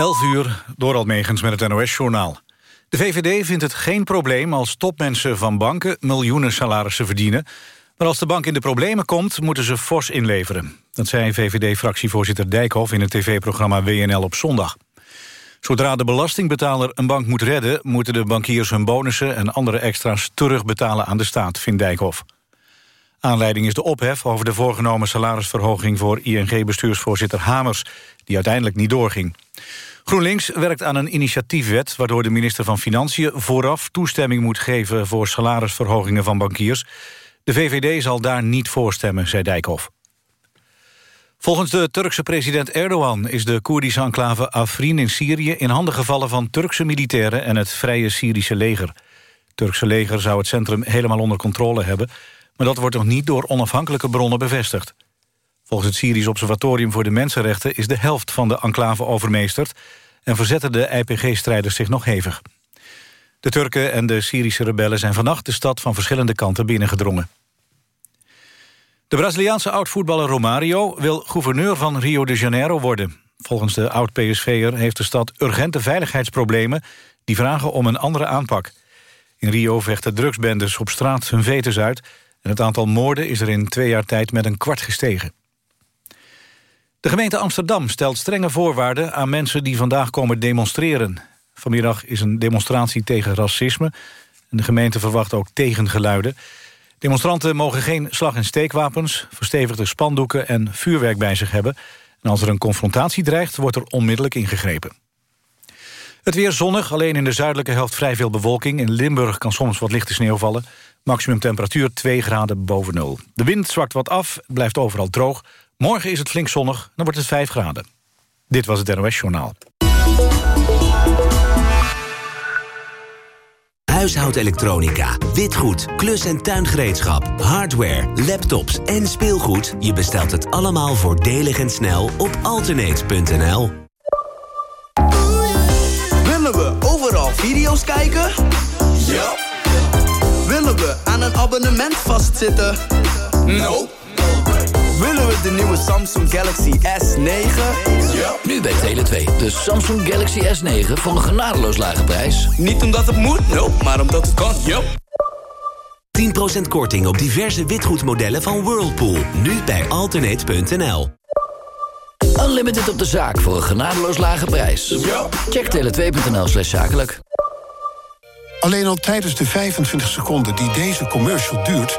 11 uur, door Almegens met het NOS-journaal. De VVD vindt het geen probleem als topmensen van banken miljoenen salarissen verdienen. Maar als de bank in de problemen komt, moeten ze fors inleveren. Dat zei VVD-fractievoorzitter Dijkhoff in het tv-programma WNL op zondag. Zodra de belastingbetaler een bank moet redden... moeten de bankiers hun bonussen en andere extra's terugbetalen aan de staat, vindt Dijkhoff. Aanleiding is de ophef over de voorgenomen salarisverhoging... voor ING-bestuursvoorzitter Hamers, die uiteindelijk niet doorging. GroenLinks werkt aan een initiatiefwet... waardoor de minister van Financiën vooraf toestemming moet geven... voor salarisverhogingen van bankiers. De VVD zal daar niet voor stemmen, zei Dijkhoff. Volgens de Turkse president Erdogan is de Koerdische enclave Afrin in Syrië... in handen gevallen van Turkse militairen en het Vrije Syrische leger. Het Turkse leger zou het centrum helemaal onder controle hebben... maar dat wordt nog niet door onafhankelijke bronnen bevestigd. Volgens het Syrisch Observatorium voor de Mensenrechten... is de helft van de enclave overmeesterd... en verzetten de IPG-strijders zich nog hevig. De Turken en de Syrische rebellen zijn vannacht de stad van verschillende kanten binnengedrongen. De Braziliaanse oud-voetballer Romario wil gouverneur van Rio de Janeiro worden. Volgens de oud-PSV'er heeft de stad urgente veiligheidsproblemen... die vragen om een andere aanpak. In Rio vechten drugsbendes op straat hun vetes uit... en het aantal moorden is er in twee jaar tijd met een kwart gestegen. De gemeente Amsterdam stelt strenge voorwaarden aan mensen die vandaag komen demonstreren. Vanmiddag is een demonstratie tegen racisme. En de gemeente verwacht ook tegengeluiden. Demonstranten mogen geen slag- en steekwapens, verstevigde spandoeken en vuurwerk bij zich hebben. En als er een confrontatie dreigt, wordt er onmiddellijk ingegrepen. Het weer zonnig, alleen in de zuidelijke helft vrij veel bewolking. In Limburg kan soms wat lichte sneeuw vallen. Maximum temperatuur 2 graden boven nul. De wind zwakt wat af, blijft overal droog. Morgen is het flink zonnig, dan wordt het 5 graden. Dit was het NOS Journaal. Huishoudelektronica, witgoed, klus- en tuingereedschap, hardware, laptops en speelgoed. Je bestelt het allemaal voordelig en snel op alternate.nl. Willen we overal video's kijken? Ja. Willen we aan een abonnement vastzitten? No. Willen we de nieuwe Samsung Galaxy S9? Ja. Nu bij Tele2, de Samsung Galaxy S9 voor een genadeloos lage prijs. Niet omdat het moet, no, maar omdat het kan. Ja. 10% korting op diverse witgoedmodellen van Whirlpool. Nu bij alternate.nl. Unlimited op de zaak voor een genadeloos lage prijs. Ja. Check tele2.nl slash zakelijk. Alleen al tijdens de 25 seconden die deze commercial duurt...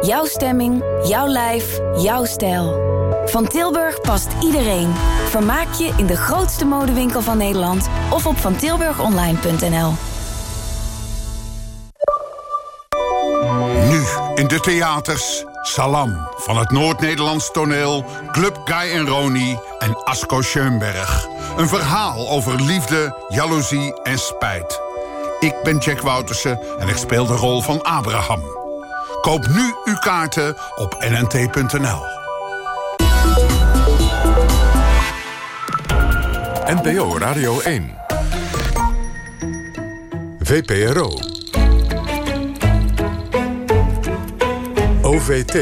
Jouw stemming, jouw lijf, jouw stijl. Van Tilburg past iedereen. Vermaak je in de grootste modewinkel van Nederland of op vantilburgonline.nl. Nu in de theaters Salam van het Noord-Nederlands toneel... Club Guy en Roni en Asko Schoenberg. Een verhaal over liefde, jaloezie en spijt. Ik ben Jack Woutersen en ik speel de rol van Abraham. Koop nu uw kaarten op nnt.nl. NPO Radio 1. VPRO. OVT.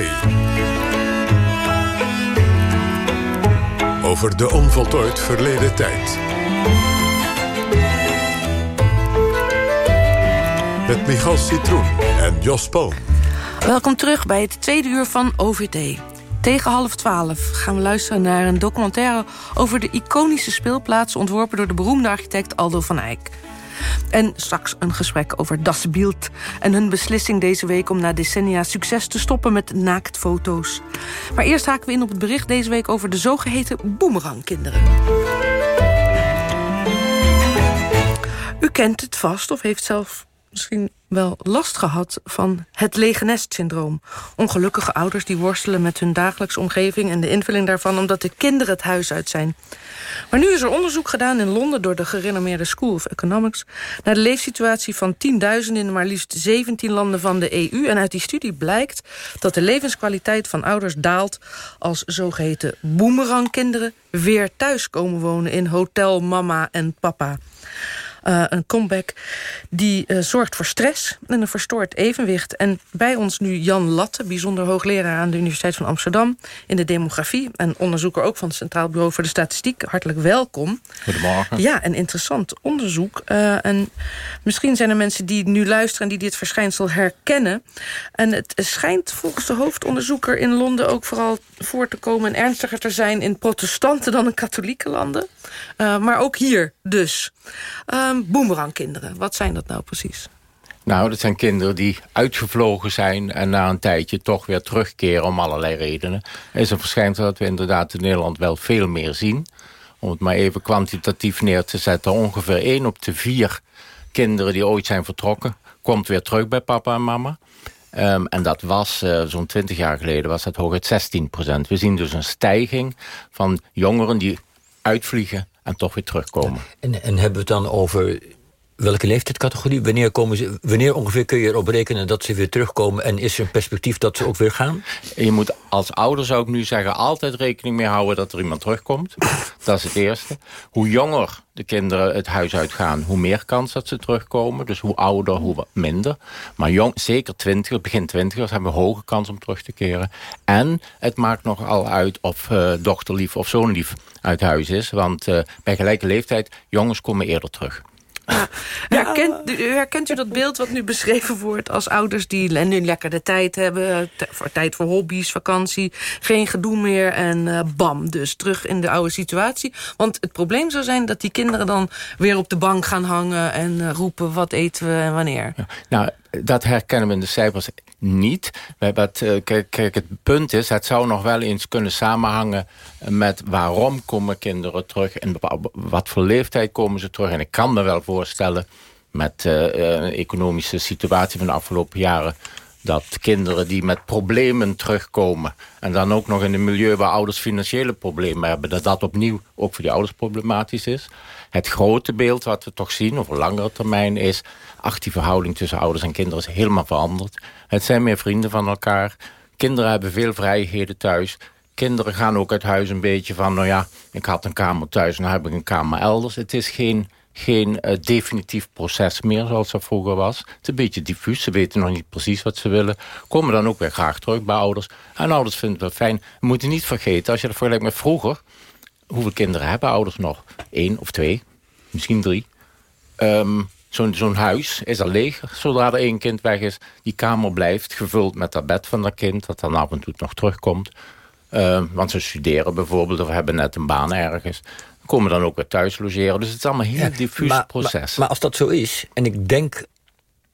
Over de onvoltooid verleden tijd. Met Michal Citroen en Jos Poon. Welkom terug bij het tweede uur van OVT. Tegen half twaalf gaan we luisteren naar een documentaire... over de iconische speelplaats ontworpen door de beroemde architect Aldo van Eyck. En straks een gesprek over Das Bild en hun beslissing deze week... om na decennia succes te stoppen met naaktfoto's. Maar eerst haken we in op het bericht deze week... over de zogeheten boemerangkinderen. U kent het vast of heeft zelf misschien wel last gehad van het lege nest-syndroom. Ongelukkige ouders die worstelen met hun dagelijkse omgeving... en de invulling daarvan omdat de kinderen het huis uit zijn. Maar nu is er onderzoek gedaan in Londen... door de gerenommeerde School of Economics... naar de leefsituatie van 10.000 in maar liefst 17 landen van de EU. En uit die studie blijkt dat de levenskwaliteit van ouders daalt... als zogeheten boemerangkinderen weer thuis komen wonen... in hotel mama en papa. Uh, een comeback die uh, zorgt voor stress en een verstoord evenwicht. En bij ons nu Jan Latte, bijzonder hoogleraar aan de Universiteit van Amsterdam... in de demografie en onderzoeker ook van het Centraal Bureau voor de Statistiek. Hartelijk welkom. Goedemorgen. Ja, een interessant onderzoek. Uh, en misschien zijn er mensen die nu luisteren en die dit verschijnsel herkennen. En het schijnt volgens de hoofdonderzoeker in Londen ook vooral voor te komen... en ernstiger te zijn in protestanten dan in katholieke landen. maar ook hier dus. Um, boemerangkinderen, wat zijn dat nou precies? Nou, dat zijn kinderen die uitgevlogen zijn... en na een tijdje toch weer terugkeren om allerlei redenen. Er is een verschijnsel dat we inderdaad in Nederland wel veel meer zien. Om het maar even kwantitatief neer te zetten. Ongeveer 1 op de 4 kinderen die ooit zijn vertrokken... komt weer terug bij papa en mama. Um, en dat was uh, zo'n 20 jaar geleden was dat hooguit 16 procent. We zien dus een stijging van jongeren die uitvliegen en toch weer terugkomen. En, en hebben we het dan over welke leeftijdscategorie? Wanneer, komen ze, wanneer ongeveer kun je erop rekenen dat ze weer terugkomen... en is er een perspectief dat ze ook weer gaan? Je moet als ouder, zou ik nu zeggen, altijd rekening mee houden... dat er iemand terugkomt. dat is het eerste. Hoe jonger de kinderen het huis uitgaan... hoe meer kans dat ze terugkomen. Dus hoe ouder, hoe minder. Maar jong, zeker twintig, begin twintigers hebben een hoge kans om terug te keren. En het maakt nogal uit of uh, dochterlief of zoonlief uit huis is. Want uh, bij gelijke leeftijd, jongens komen eerder terug. Ja. Herkent, herkent u dat beeld wat nu beschreven wordt als ouders die nu lekker de tijd hebben, voor tijd voor hobby's, vakantie, geen gedoe meer en uh, bam, dus terug in de oude situatie. Want het probleem zou zijn dat die kinderen dan weer op de bank gaan hangen en uh, roepen wat eten we en wanneer. Ja. Nou, dat herkennen we in de cijfers niet. Uh, kijk, het punt is, het zou nog wel eens kunnen samenhangen met waarom komen kinderen terug en wat voor leeftijd komen ze terug. En ik kan me wel voorstellen met de economische situatie van de afgelopen jaren dat kinderen die met problemen terugkomen... en dan ook nog in een milieu waar ouders financiële problemen hebben... dat dat opnieuw ook voor die ouders problematisch is. Het grote beeld wat we toch zien over langere termijn is... ach, die verhouding tussen ouders en kinderen is helemaal veranderd. Het zijn meer vrienden van elkaar. Kinderen hebben veel vrijheden thuis. Kinderen gaan ook uit huis een beetje van... nou ja, ik had een kamer thuis nu heb ik een kamer elders. Het is geen geen uh, definitief proces meer zoals dat vroeger was. Het is een beetje diffuus, ze weten nog niet precies wat ze willen. Komen dan ook weer graag terug bij ouders. En ouders vinden wel fijn. We moeten niet vergeten, als je dat vergelijkt met vroeger... hoeveel kinderen hebben ouders nog? Eén of twee, misschien drie. Um, Zo'n zo'n huis is al leeg zodra er één kind weg is. Die kamer blijft gevuld met dat bed van dat kind... dat dan af en toe nog terugkomt. Uh, want ze studeren bijvoorbeeld of hebben net een baan ergens komen dan ook weer thuis logeren. Dus het is allemaal een heel diffuus proces. Maar, maar, als dat zo is, en ik denk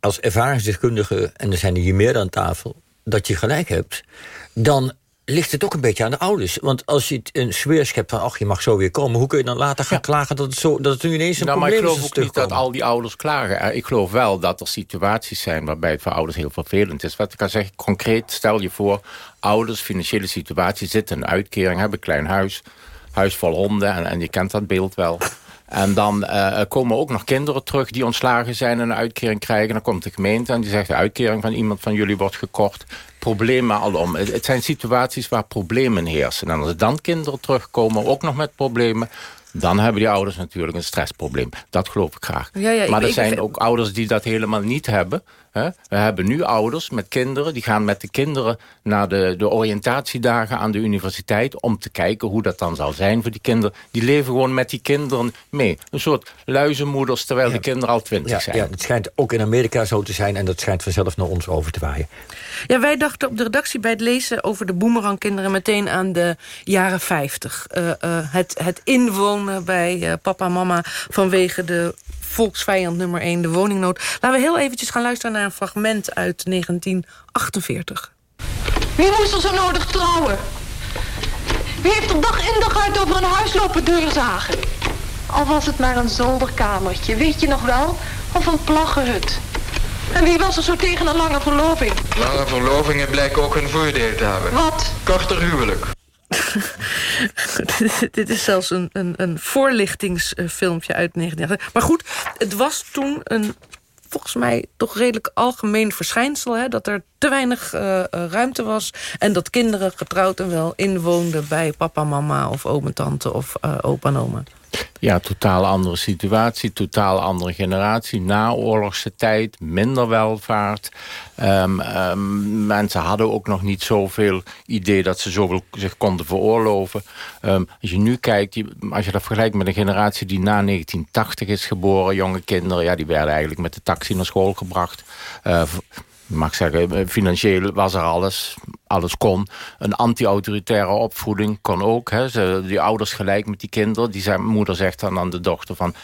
als ervaringsdeskundige... en er zijn er hier meer aan tafel, dat je gelijk hebt... dan ligt het ook een beetje aan de ouders. Want als je een sfeer schept van... ach, je mag zo weer komen... hoe kun je dan later gaan klagen dat het, zo, dat het nu ineens een nou, probleem is? Maar ik geloof ook niet dat al die ouders klagen. Ik geloof wel dat er situaties zijn... waarbij het voor ouders heel vervelend is. Wat ik kan zeggen, concreet, stel je voor... ouders, financiële situatie, zitten een uitkering... hebben een klein huis huis vol honden. En, en je kent dat beeld wel. En dan uh, komen ook nog kinderen terug die ontslagen zijn en een uitkering krijgen. Dan komt de gemeente en die zegt de uitkering van iemand van jullie wordt gekort. Problemen alom. Het, het zijn situaties waar problemen heersen. En als dan kinderen terugkomen, ook nog met problemen... dan hebben die ouders natuurlijk een stressprobleem. Dat geloof ik graag. Ja, ja, maar er zijn ook ouders die dat helemaal niet hebben. We hebben nu ouders met kinderen. Die gaan met de kinderen naar de, de oriëntatiedagen aan de universiteit... om te kijken hoe dat dan zal zijn voor die kinderen. Die leven gewoon met die kinderen mee. Een soort luizenmoeders terwijl de kinderen al twintig zijn. Ja, het schijnt ook in Amerika zo te zijn... en dat schijnt vanzelf naar ons over te waaien. Ja, wij dachten op de redactie bij het lezen over de boemerangkinderen... meteen aan de jaren 50. Uh, uh, het, het inwonen bij uh, papa en mama vanwege de volksvijand nummer 1, de woningnood. Laten we heel eventjes gaan luisteren naar een fragment uit 1948. Wie moest er zo nodig trouwen? Wie heeft er dag in dag uit over een huis lopen deurzagen? Al was het maar een zolderkamertje, weet je nog wel? Of een plaggenhut. En wie was er zo tegen een lange verloving? Lange verlovingen blijken ook een voordeel te hebben. Wat? Korter huwelijk. Dit is zelfs een, een, een voorlichtingsfilmpje uit 1990. Maar goed, het was toen een volgens mij toch redelijk algemeen verschijnsel... Hè, dat er te weinig uh, ruimte was... en dat kinderen getrouwd en wel inwoonden bij papa, mama... of oom en tante of uh, opa en oma. Ja, totaal andere situatie, totaal andere generatie. Naoorlogse tijd, minder welvaart. Um, um, mensen hadden ook nog niet zoveel idee dat ze zoveel zich konden veroorloven. Um, als je nu kijkt, als je dat vergelijkt met een generatie die na 1980 is geboren, jonge kinderen, ja, die werden eigenlijk met de taxi naar school gebracht. Uh, mag zeggen, eh, financieel was er alles. Alles kon. Een anti-autoritaire opvoeding kon ook. Hè. Ze, die ouders gelijk met die kinderen. Die zijn, moeder zegt dan aan de dochter van...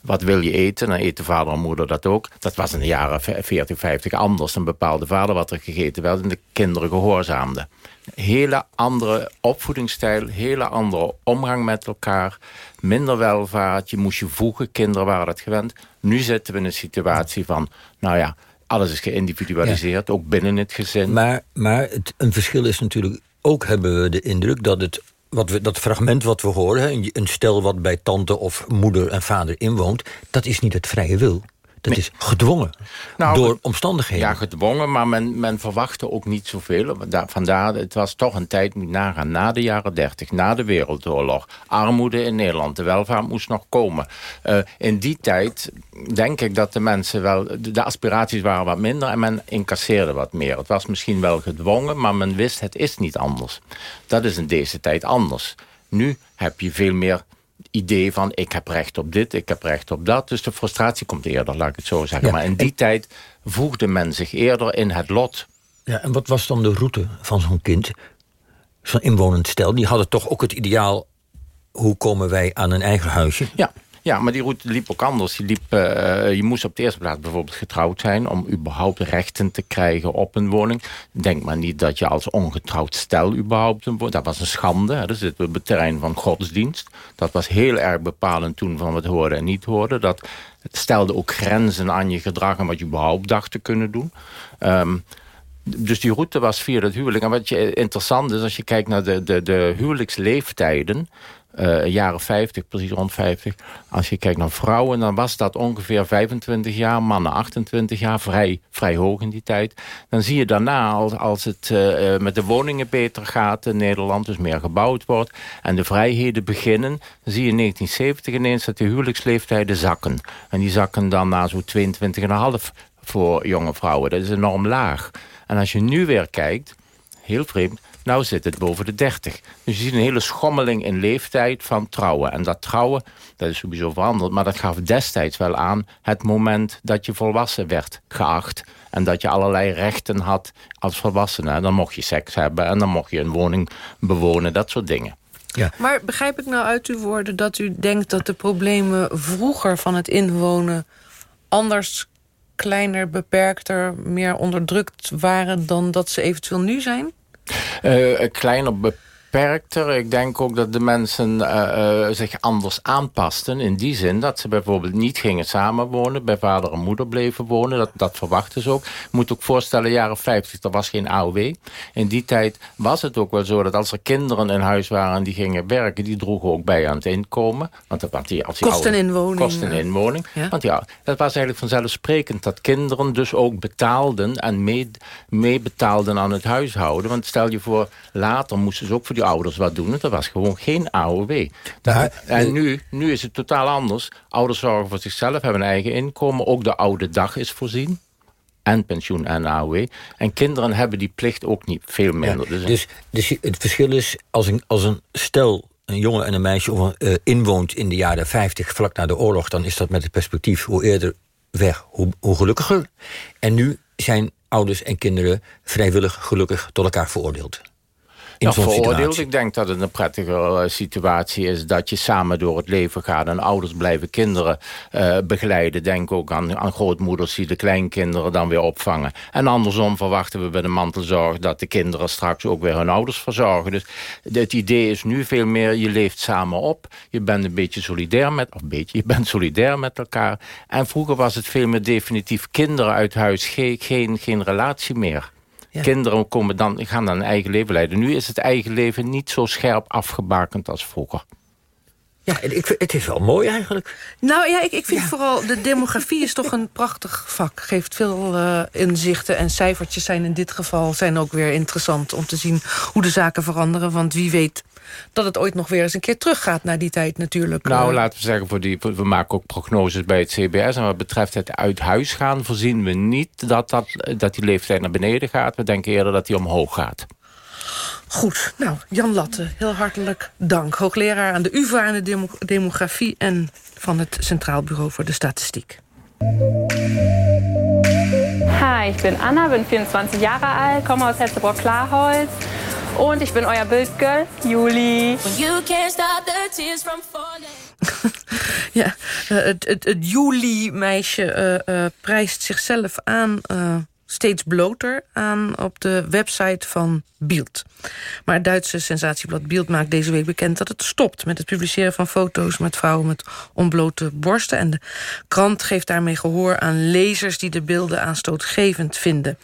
Wat wil je eten? Dan eten vader en moeder dat ook. Dat was in de jaren 40, 50 anders. Dan bepaalde vader wat er gegeten werd. En de kinderen gehoorzaamden. Hele andere opvoedingsstijl. Hele andere omgang met elkaar. Minder welvaart. Je moest je voegen. Kinderen waren dat gewend. Nu zitten we in een situatie van... Nou ja, alles is geïndividualiseerd, ook binnen het gezin. Maar, maar het, een verschil is natuurlijk... ook hebben we de indruk dat het wat we, dat fragment wat we horen... een stel wat bij tante of moeder en vader inwoont... dat is niet het vrije wil. Dat is gedwongen nou, door omstandigheden. Ja, gedwongen, maar men, men verwachtte ook niet zoveel. Vandaar, het was toch een tijd, moet nagaan, na de jaren dertig, na de Wereldoorlog. Armoede in Nederland, de welvaart moest nog komen. Uh, in die tijd denk ik dat de mensen wel... De aspiraties waren wat minder en men incasseerde wat meer. Het was misschien wel gedwongen, maar men wist het is niet anders. Dat is in deze tijd anders. Nu heb je veel meer idee van ik heb recht op dit, ik heb recht op dat. Dus de frustratie komt eerder, laat ik het zo zeggen. maar in die tijd voegde men zich eerder in het lot. Ja, en wat was dan de route van zo'n kind? Zo'n inwonend stel, die hadden toch ook het ideaal... hoe komen wij aan een eigen huisje? Ja, ja, maar die route liep ook anders. Die liep, uh, je moest op de eerste plaats bijvoorbeeld getrouwd zijn... om überhaupt rechten te krijgen op een woning. Denk maar niet dat je als ongetrouwd stel überhaupt een woning... Dat was een schande. Hè. Dat zitten we op het terrein van godsdienst. Dat was heel erg bepalend toen van wat hoorde en niet hoorde. Dat stelde ook grenzen aan je gedrag... en wat je überhaupt dacht te kunnen doen. Um, dus die route was via het huwelijk. En wat je interessant is, als je kijkt naar de, de, de huwelijksleeftijden... Jaren 50, precies rond 50. Als je kijkt naar vrouwen, dan was dat ongeveer 25 jaar. Mannen 28 jaar, vrij, vrij hoog in die tijd. Dan zie je daarna, als, als het uh, met de woningen beter gaat in Nederland... dus meer gebouwd wordt en de vrijheden beginnen... dan zie je in 1970 ineens dat de huwelijksleeftijden zakken. En die zakken dan naar zo'n 22,5 voor jonge vrouwen. Dat is enorm laag. En als je nu weer kijkt, heel vreemd... Nou zit het boven de 30. Dus je ziet een hele schommeling in leeftijd van trouwen. En dat trouwen, dat is sowieso veranderd... maar dat gaf destijds wel aan het moment dat je volwassen werd geacht... en dat je allerlei rechten had als volwassene. Dan mocht je seks hebben en dan mocht je een woning bewonen, dat soort dingen. Ja. Maar begrijp ik nou uit uw woorden dat u denkt dat de problemen vroeger van het inwonen anders kleiner, beperkter, meer onderdrukt waren dan dat ze eventueel nu zijn? Uh, kleiner, beperkter. Ik denk ook dat de mensen uh, uh, zich anders aanpasten. In die zin dat ze bijvoorbeeld niet gingen samenwonen. Bij vader en moeder bleven wonen. Dat, dat verwachten ze ook. Je moet ook voorstellen, jaren 50, er was geen AOW. In die tijd was het ook wel zo dat als er kinderen in huis waren... en die gingen werken, die droegen ook bij aan het inkomen. Want, want die, als die kosten in woning. Kosten in woning. Ja. Want ja, dat was eigenlijk vanzelfsprekend... dat kinderen dus ook betaalden en meebetaalden mee aan het huishouden. Want stel je voor, later moesten ze ook voor die ouders wat doen. Dat was gewoon geen AOW. En nu, nu is het totaal anders. Ouders zorgen voor zichzelf, hebben een eigen inkomen. Ook de oude dag is voorzien. En pensioen en AOW. En kinderen hebben die plicht ook niet veel minder. dus, dus, dus, het verschil is, als een, als een stel een jongen en een meisje uh, inwoont in de jaren 50, vlak na de oorlog, dan is dat met het perspectief hoe eerder weg, hoe, hoe gelukkiger. En nu zijn ouders en kinderen vrijwillig gelukkig tot elkaar veroordeeld. Veroordeeld. situatie? Ik denk dat het een prettige eh, situatie is... dat je samen door het leven gaat en ouders blijven kinderen eh, begeleiden. Denk ook aan, aan grootmoeders die de kleinkinderen dan weer opvangen. En andersom verwachten we bij de mantelzorg... dat de kinderen straks ook weer hun ouders verzorgen. Dus het idee is nu veel meer, je leeft samen op. Je bent een beetje solidair met... Of een beetje, je bent solidair met elkaar. En vroeger was het veel meer definitief kinderen uit huis. Geen, geen, geen relatie meer. Kinderen komen dan, gaan dan een eigen leven leiden. Nu is het eigen leven niet zo scherp afgebakend als vroeger. Ja, ik, het is wel mooi eigenlijk. Nou ja, ik, ik vind vooral... de demografie is toch een prachtig vak. Geeft veel eh, inzichten. En cijfertjes zijn in dit geval zijn ook weer interessant... om te zien hoe de zaken veranderen. Want wie weet dat het ooit nog weer eens een keer teruggaat... naar die tijd natuurlijk. Nou, Eh, laten we zeggen, voor die, we maken ook prognoses bij het CBS. En wat betreft het uit huis gaan... voorzien we niet dat, dat, dat die leeftijd naar beneden gaat. We denken eerder dat die omhoog gaat. Goed, nou, Jan Latte, heel hartelijk dank. Hoogleraar aan de UvA in de demo- demografie... en van het Centraal Bureau voor de Statistiek. Hi, ich bin Anna, bin 24 Jahre alt, komme aus Hetzebrock-Klarholz und ich bin euer Bildgirl, Juli. You can't stop the tears from falling. Ja, eh, het, het, het Juli-meisje eh, eh, prijst zichzelf aan... eh, steeds bloter aan op de website van Bild. Maar het Duitse sensatieblad Bild maakt deze week bekend... dat het stopt met het publiceren van foto's met vrouwen met ontblote borsten. En de krant geeft daarmee gehoor aan lezers... die de beelden aanstootgevend vinden.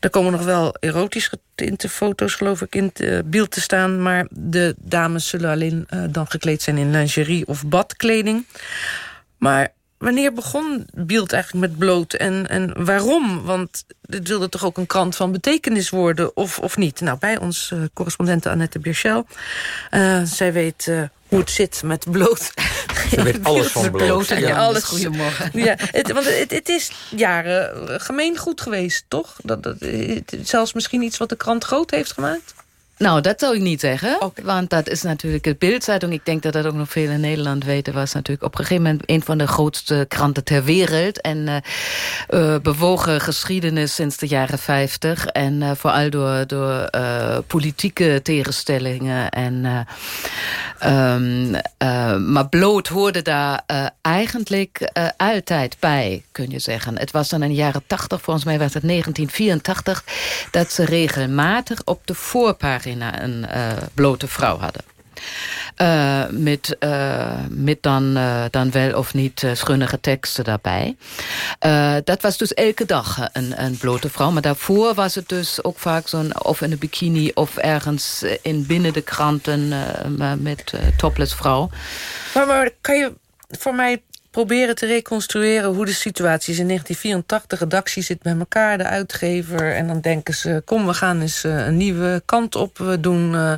Er komen nog wel erotisch getinte foto's, geloof ik, in eh, beeld te staan... maar de dames zullen alleen eh, dan gekleed zijn in lingerie of badkleding. Maar wanneer begon Bild eigenlijk met bloot en, en waarom? Want dit wilde toch ook een krant van betekenis worden, of, of niet? Nou, bij ons eh, correspondente Annette Birschel. Eh, zij weet eh, hoe het zit met bloot. Ze weet alles van bloot. Ja, Ja, alles. Goedemorgen. Ja, het, want het, het is jaren gemeengoed geweest, toch? Dat, dat, het- zelfs misschien iets wat de krant groot heeft gemaakt? Nou, dat zou ik niet zeggen. Want dat is natuurlijk de Bildzeitung. Ik denk dat dat ook nog veel in Nederland weten. Was natuurlijk op een gegeven moment een van de grootste kranten ter wereld. En eh, bewogen geschiedenis sinds de jaren 50. En eh, vooral door, door politieke tegenstellingen. En, eh, ehm, eh, maar bloot hoorde daar eigenlijk altijd bij, kun je zeggen. Het was dan in de jaren 80, volgens mij was het 1984... dat ze regelmatig op de voorpagina een eh, blote vrouw hadden. Eh, met, eh, met dan, dan wel of niet schunnige teksten daarbij. Dat was dus elke dag een, een blote vrouw. Maar daarvoor was het dus ook vaak zo'n... of in een bikini of ergens in binnen de kranten met topless vrouw. Maar kan je voor mij proberen te reconstrueren hoe de situatie is. In 1984, redactie zit bij elkaar, de uitgever... en dan denken ze, kom, we gaan eens uh, een nieuwe kant op we doen... Uh,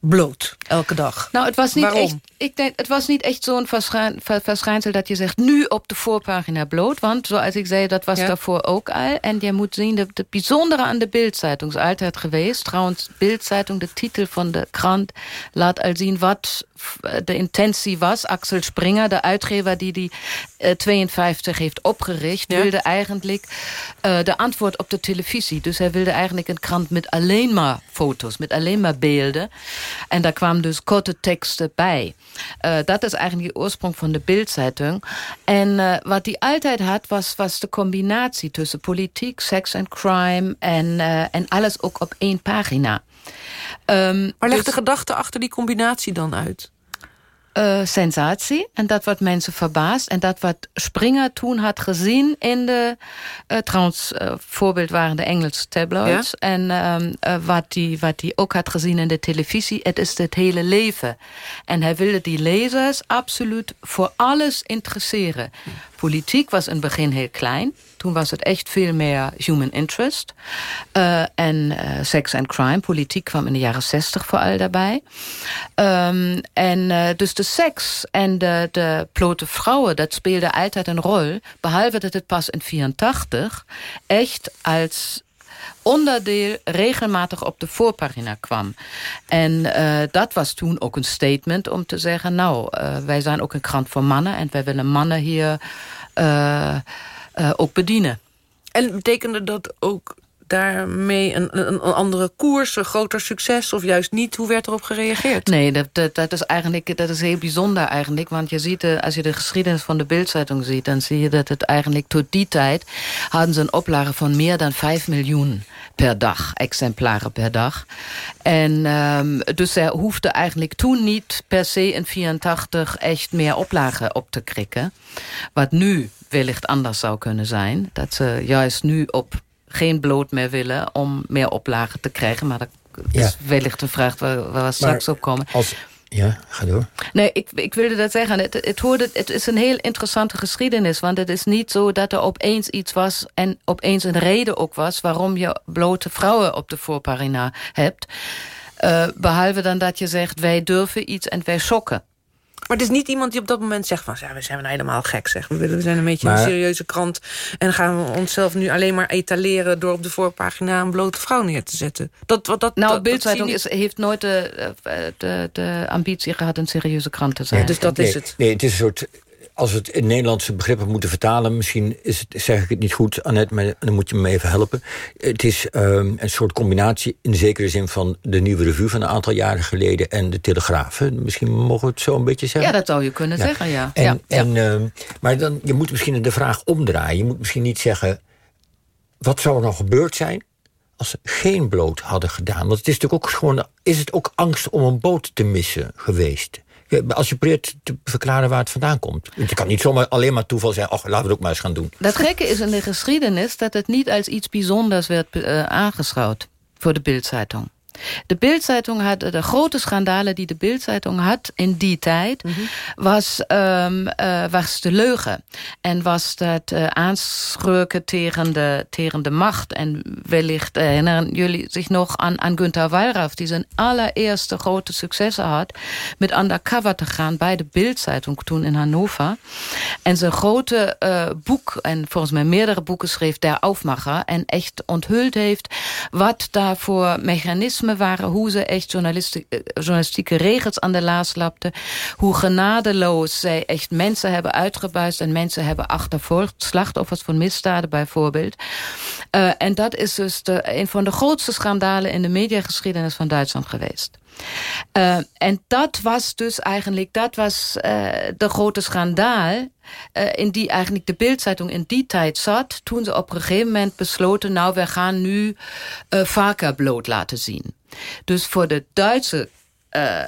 bloot, elke dag. Nou, het was niet Waarom? echt, ik denk, het was niet echt zo'n verschijn, verschijnsel dat je zegt... nu op de voorpagina bloot, want zoals ik zei, dat was ja. daarvoor ook al. En je moet zien, het de, bijzondere aan de Bildzeitung is altijd geweest... trouwens, Bildzeitung, de titel van de krant... laat al zien wat de intentie was. Axel Springer, de uitgever die die uh, 52 heeft opgericht... Ja. wilde eigenlijk uh, de antwoord op de televisie. Dus hij wilde eigenlijk een krant met alleen maar foto's, met alleen maar beelden... En daar kwamen dus korte teksten bij. Uh, dat is eigenlijk de oorsprong van de Bildzeitung. En wat die altijd had, was, was de combinatie tussen politiek, seks en crime... En, en alles ook op één pagina. Um, maar legt dus, de gedachte achter die combinatie dan uit? Uh, sensatie. En dat wat mensen verbaast. En dat wat Springer toen had gezien in de... Uh, trouwens, uh, voorbeeld waren de Engelse tabloids. Ja? En um, wat hij die, wat die ook had gezien in de televisie. Het is het hele leven. En hij wilde die lezers absoluut voor alles interesseren. Politiek was in het begin heel klein. Toen was het echt veel meer human interest. Uh, en uh, sex and crime. Politiek kwam in de jaren zestig vooral daarbij. Um, en uh, dus de seks en de, blote vrouwen, dat speelde altijd een rol. Behalve dat het pas in 84 echt als onderdeel regelmatig op de voorpagina kwam. En dat was toen ook een statement om te zeggen... nou, wij zijn ook een krant voor mannen... en wij willen mannen hier ook bedienen. En betekende dat ook daarmee een, een, andere koers, een groter succes... of juist niet? Hoe werd erop gereageerd? Nee, dat, dat, dat is eigenlijk dat is heel bijzonder eigenlijk. Want je ziet, eh, als je de geschiedenis van de Bildzeitung ziet... dan zie je dat het eigenlijk tot die tijd... hadden ze een oplage van meer dan 5 miljoen per dag, exemplaren per dag. En um, dus er hoefde eigenlijk toen niet per se in 84 echt meer oplagen op te krikken. Wat nu wellicht anders zou kunnen zijn. Dat ze juist nu op geen bloot meer willen om meer oplagen te krijgen. Maar dat is wellicht een vraag waar, waar we straks op komen. Als, ja, ga door. Nee, ik, ik wilde dat zeggen. Het, het, hoorde, het is een heel interessante geschiedenis. Want het is niet zo dat er opeens iets was... en opeens een reden ook was... waarom je blote vrouwen op de voorpagina hebt. Uh, behalve dan dat je zegt, wij durven iets en wij schokken. Maar het is niet iemand die op dat moment zegt van... Ja, we zijn nou helemaal gek, zeg. We, willen, we zijn een beetje een serieuze krant... en gaan we onszelf nu alleen maar etaleren... door op de voorpagina een blote vrouw neer te zetten. Dat, wat, dat, nou, is, heeft nooit de, de, de, ambitie gehad... een serieuze krant te zijn. Ja, dus dat nee, is het. Nee, het is een soort als we het in Nederlandse begrippen moeten vertalen... misschien is het, zeg ik het niet goed, Annette, maar dan moet je me even helpen. Het is um, een soort combinatie in de zekere zin van de Nieuwe Revue... van een aantal jaren geleden en de Telegraaf. Misschien mogen we het zo een beetje zeggen. Ja, dat zou je kunnen ja. zeggen, ja. En, ja. en, um, maar dan, je moet misschien de vraag omdraaien. Je moet misschien niet zeggen... wat zou er nou gebeurd zijn als ze geen bloot hadden gedaan? Want het is natuurlijk ook gewoon... is het ook angst om een boot te missen geweest? Als je probeert te verklaren waar het vandaan komt. Je kan niet zomaar alleen maar toeval zeggen... ach, laten we het ook maar eens gaan doen. Dat gekke is in de geschiedenis... dat het niet als iets bijzonders werd uh, aangeschouwd voor de Bildzeitung. De Bildzeitung had de grote schandalen die de Bildzeitung had in die tijd, mm -hmm. was, um, uh, was de leugen. En was dat uh, aanschurken tegen de, tegen de macht. En wellicht herinneren jullie zich nog aan, aan Günther Wallraff, die zijn allereerste grote successen had met undercover te gaan bij de Bildzeitung toen in Hannover. En zijn grote uh, boek, en volgens mij meerdere boeken schreef, Der Aufmacher, en echt onthuld heeft wat daarvoor mechanismen waren... hoe ze echt journalistieke regels aan de laars lapten... hoe genadeloos zij echt mensen hebben uitgebuist... en mensen hebben achtervolgd, slachtoffers van misdaden bijvoorbeeld. Uh, en dat is dus een van de grootste schandalen... in de mediageschiedenis van Duitsland geweest. Uh, en dat was dus eigenlijk, dat was uh, de grote schandaal... Uh, in die eigenlijk de Bildzeitung in die tijd zat... toen ze op een gegeven moment besloten... nou, we gaan nu vaker bloot laten zien. Dus voor de Duitse uh,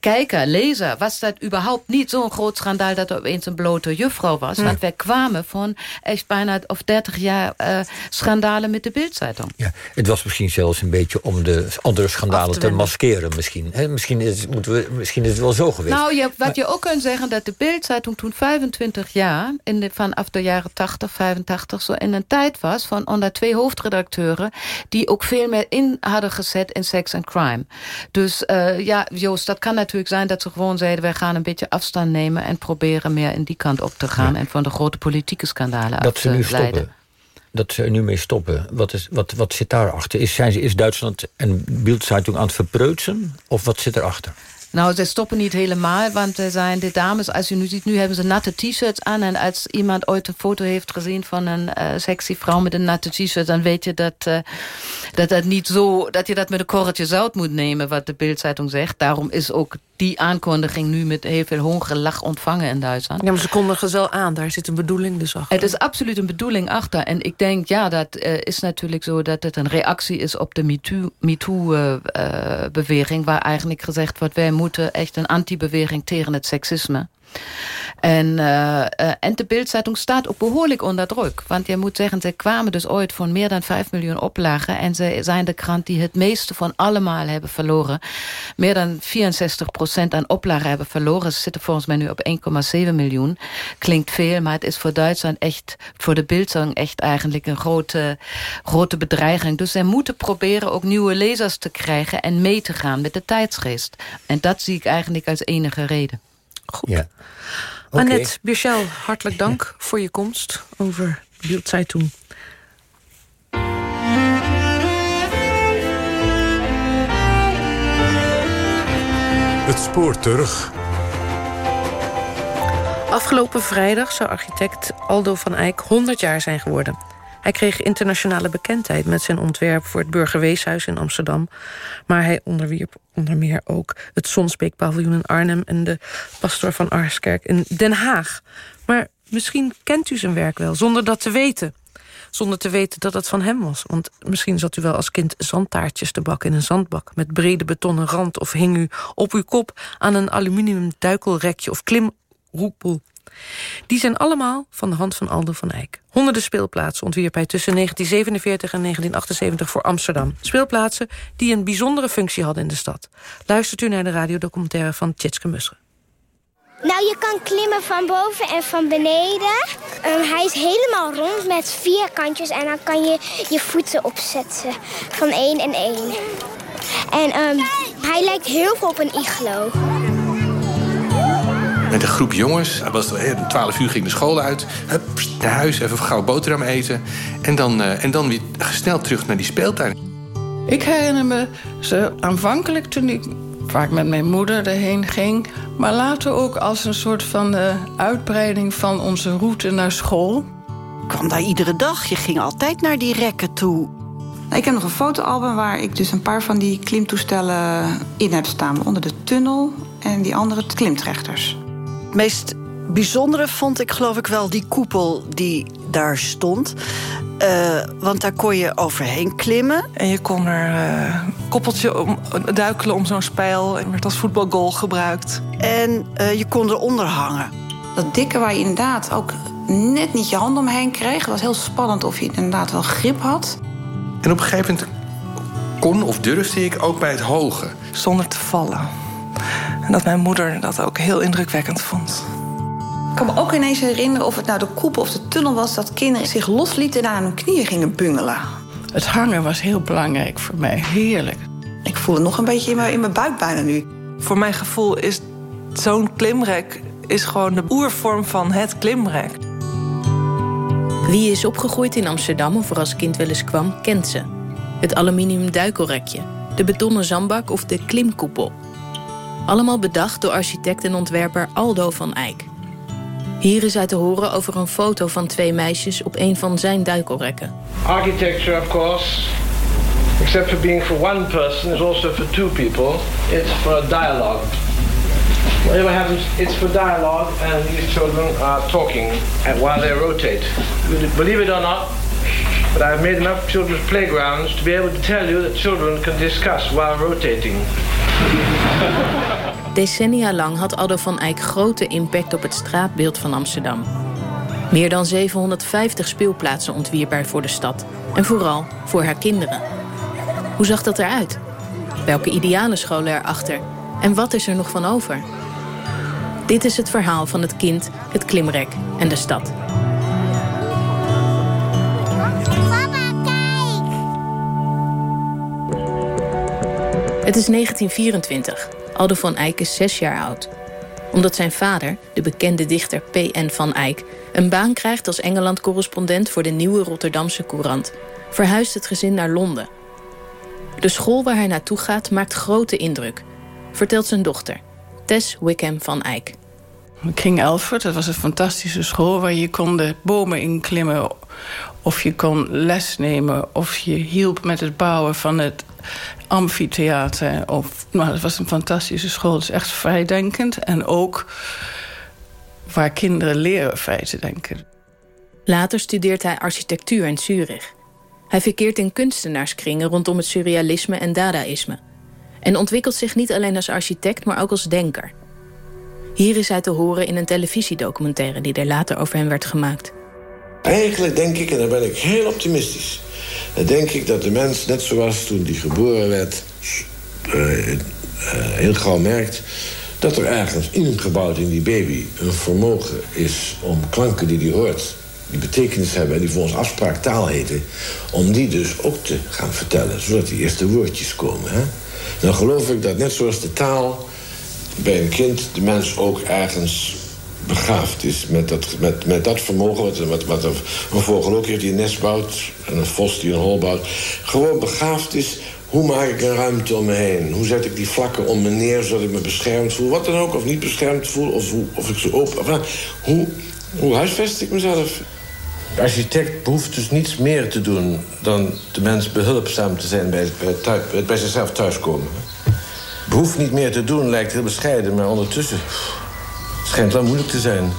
kijker, lezer, was dat überhaupt niet zo'n groot schandaal dat er opeens een blote juffrouw was. Want wij kwamen van echt bijna of 30 jaar uh, schandalen met de Bildzeitung. Ja, het was misschien zelfs een beetje om de andere schandalen te, te maskeren. Misschien, He, misschien, is het, moeten we, misschien is het wel zo geweest. Nou, je, wat maar, je ook kunt zeggen, dat de Bildzeitung toen 25 jaar, in de, vanaf de jaren 80, 85, zo in een tijd was van onder twee hoofdredacteuren die ook veel meer in hadden gezet in sex and crime. Dus uh, ja, Joost, dat kan natuurlijk zijn dat ze gewoon zeiden... wij gaan een beetje afstand nemen en proberen meer in die kant op te gaan... Ja. en van de grote politieke schandalen dat af ze te nu leiden. Stoppen. Dat ze er nu mee stoppen. Wat, is, wat, wat zit daarachter? Is, zijn ze, is Duitsland en Bildzeitung aan het verpreutsen? Of wat zit erachter? Nou, ze stoppen niet helemaal, want er zijn de dames, als je nu ziet, nu hebben ze natte t-shirts aan. En als iemand ooit een foto heeft gezien van een uh, sexy vrouw met een natte t-shirt, dan weet je dat, uh, dat dat niet zo, dat je dat met een korreltje zout moet nemen, wat de Bildzeitung zegt. Daarom is ook die aankondiging nu met heel veel hongerlach ontvangen in Duitsland. Ja, maar ze kondigen ze wel aan, daar zit een bedoeling dus achter. Het is absoluut een bedoeling achter. En ik denk, ja, dat uh, is natuurlijk zo dat het een reactie is op de MeToo-beweging, uh, waar eigenlijk gezegd wordt, wij moeten echt een anti-beweging tegen het seksisme. En, uh, uh, en de Bildzeitung staat ook behoorlijk onder druk. Want je moet zeggen, ze kwamen dus ooit van meer dan 5 miljoen oplagen. En ze zijn de krant die het meeste van allemaal hebben verloren. Meer dan 64 procent aan oplagen hebben verloren. Ze zitten volgens mij nu op 1,7 miljoen. Klinkt veel, maar het is voor Duitsland echt, voor de Bildzeitung echt eigenlijk een grote, grote bedreiging. Dus zij moeten proberen ook nieuwe lezers te krijgen en mee te gaan met de tijdsgeest. En dat zie ik eigenlijk als enige reden. Goed. Ja. Okay. Annette Bichel, hartelijk dank voor je komst over Bildzeitung. Het spoor terug. Afgelopen vrijdag zou architect Aldo van Eyck 100 jaar zijn geworden. Hij kreeg internationale bekendheid met zijn ontwerp voor het Burgerweeshuis in Amsterdam. Maar hij onderwierp onder meer ook het Zonsbeekpaviljoen in Arnhem en de Pastoor van Arskerk in Den Haag. Maar misschien kent u zijn werk wel, zonder dat te weten. Zonder te weten dat het van hem was. Want misschien zat u wel als kind zandtaartjes te bakken in een zandbak... met brede betonnen rand of hing u op uw kop... aan een aluminium duikelrekje of klimroepel. Die zijn allemaal van de hand van Aldo van Eyck. Honderden speelplaatsen ontwierp hij tussen 1947 en 1978 voor Amsterdam. Speelplaatsen die een bijzondere functie hadden in de stad. Luistert u naar de radiodocumentaire van Tjitske Musre. Nou, je kan klimmen van boven en van beneden. Um, hij is helemaal rond met vier kantjes en dan kan je je voeten opzetten. Van één en één. En um, hij lijkt heel veel op een iglo. Met een groep jongens. Het was 12 uur ging de school uit. Hup, naar huis, even gauw boterham eten. En dan, uh, en dan weer snel terug naar die speeltuin. Ik herinner me ze aanvankelijk toen ik vaak met mijn moeder erheen ging. Maar later ook als een soort van uh, uitbreiding van onze route naar school. Ik kwam daar iedere dag. Je ging altijd naar die rekken toe. Ik heb nog een fotoalbum waar ik dus een paar van die klimtoestellen in heb staan. Onder de tunnel en die andere klimtrechters. Het meest bijzondere vond ik geloof ik wel die koepel die daar stond. Uh, want daar kon je overheen klimmen. En je kon er uh, koppeltje om, duikelen om zo'n spijl. En werd als voetbalgoal gebruikt. En uh, je kon eronder hangen. Dat dikke waar je inderdaad ook net niet je hand omheen kreeg. Het was heel spannend of je inderdaad wel grip had. En op een gegeven moment kon of durfde ik ook bij het hoge. Zonder te vallen. En dat mijn moeder dat ook heel indrukwekkend vond. Ik kan me ook ineens herinneren of het nou de koepel of de tunnel was... dat kinderen zich loslieten en aan hun knieën gingen bungelen. Het hangen was heel belangrijk voor mij. Heerlijk. Ik voel het nog een beetje in mijn, in mijn buik bijna nu. Voor mijn gevoel is zo'n klimrek is gewoon de oervorm van het klimrek. Wie is opgegroeid in Amsterdam of er als kind wel eens kwam, kent ze. Het aluminium duikelrekje, de betonnen zandbak of de klimkoepel. Allemaal bedacht door architect en ontwerper Aldo van Eyck. Hier is uit te horen over een foto van twee meisjes op een van zijn duikelrekken. Architecture, of course, except for being for one person, is also for two people. It's for dialogue. Whatever happens, it's for dialogue, and these children are talking while they rotate. Believe it or not, but I've made enough children's playgrounds to be able to tell you that children can discuss while rotating. Decennia lang had Aldo van Eyck grote impact op het straatbeeld van Amsterdam. Meer dan 750 speelplaatsen ontwierp hij voor de stad. En vooral voor haar kinderen. Hoe zag dat eruit? Welke idealen scholen erachter? En wat is er nog van over? Dit is het verhaal van het kind, het klimrek en de stad. Het is 1924. Aldo van Eyck is zes jaar oud. Omdat zijn vader, de bekende dichter P.N. van Eyck... een baan krijgt als Engeland-correspondent voor de nieuwe Rotterdamse Courant... verhuist het gezin naar Londen. De school waar hij naartoe gaat maakt grote indruk... vertelt zijn dochter, Tess Wickham van Eyck. King Alfred, dat was een fantastische school... waar je kon de bomen inklimmen of je kon les nemen... of je hielp met het bouwen van het amfitheater. Of, nou, het was een fantastische school. Het is echt vrijdenkend. En ook waar kinderen leren vrij te denken. Later studeert hij architectuur in Zurich. Hij verkeert in kunstenaarskringen rondom het surrealisme en dadaïsme. En ontwikkelt zich niet alleen als architect, maar ook als denker. Hier is hij te horen in een televisiedocumentaire... die er later over hem werd gemaakt. Eigenlijk denk ik, en daar ben ik heel optimistisch... dan denk ik dat de mens, net zoals toen die geboren werd... Uh, uh, heel gauw merkt dat er ergens ingebouwd in die baby... een vermogen is om klanken die hij hoort... die betekenis hebben en die voor ons afspraaktaal heten... om die dus ook te gaan vertellen, zodat die eerste woordjes komen. Hè? Dan geloof ik dat net zoals de taal bij een kind... de mens ook ergens begaafd is met dat, met, met dat vermogen... wat, wat, wat een, een vogel die een nest bouwt... en een vos die een hol bouwt... gewoon begaafd is... hoe maak ik een ruimte om me heen? Hoe zet ik die vlakken om me neer zodat ik me beschermd voel? Wat dan ook, of niet beschermd voel, of, hoe, of ik ze open... Of, hoe, hoe huisvest ik mezelf? De architect behoeft dus niets meer te doen... dan de mens behulpzaam te zijn bij, bij, thuis, bij zichzelf thuiskomen. Behoeft niet meer te doen lijkt heel bescheiden... maar ondertussen schijnt wel moeilijk te zijn.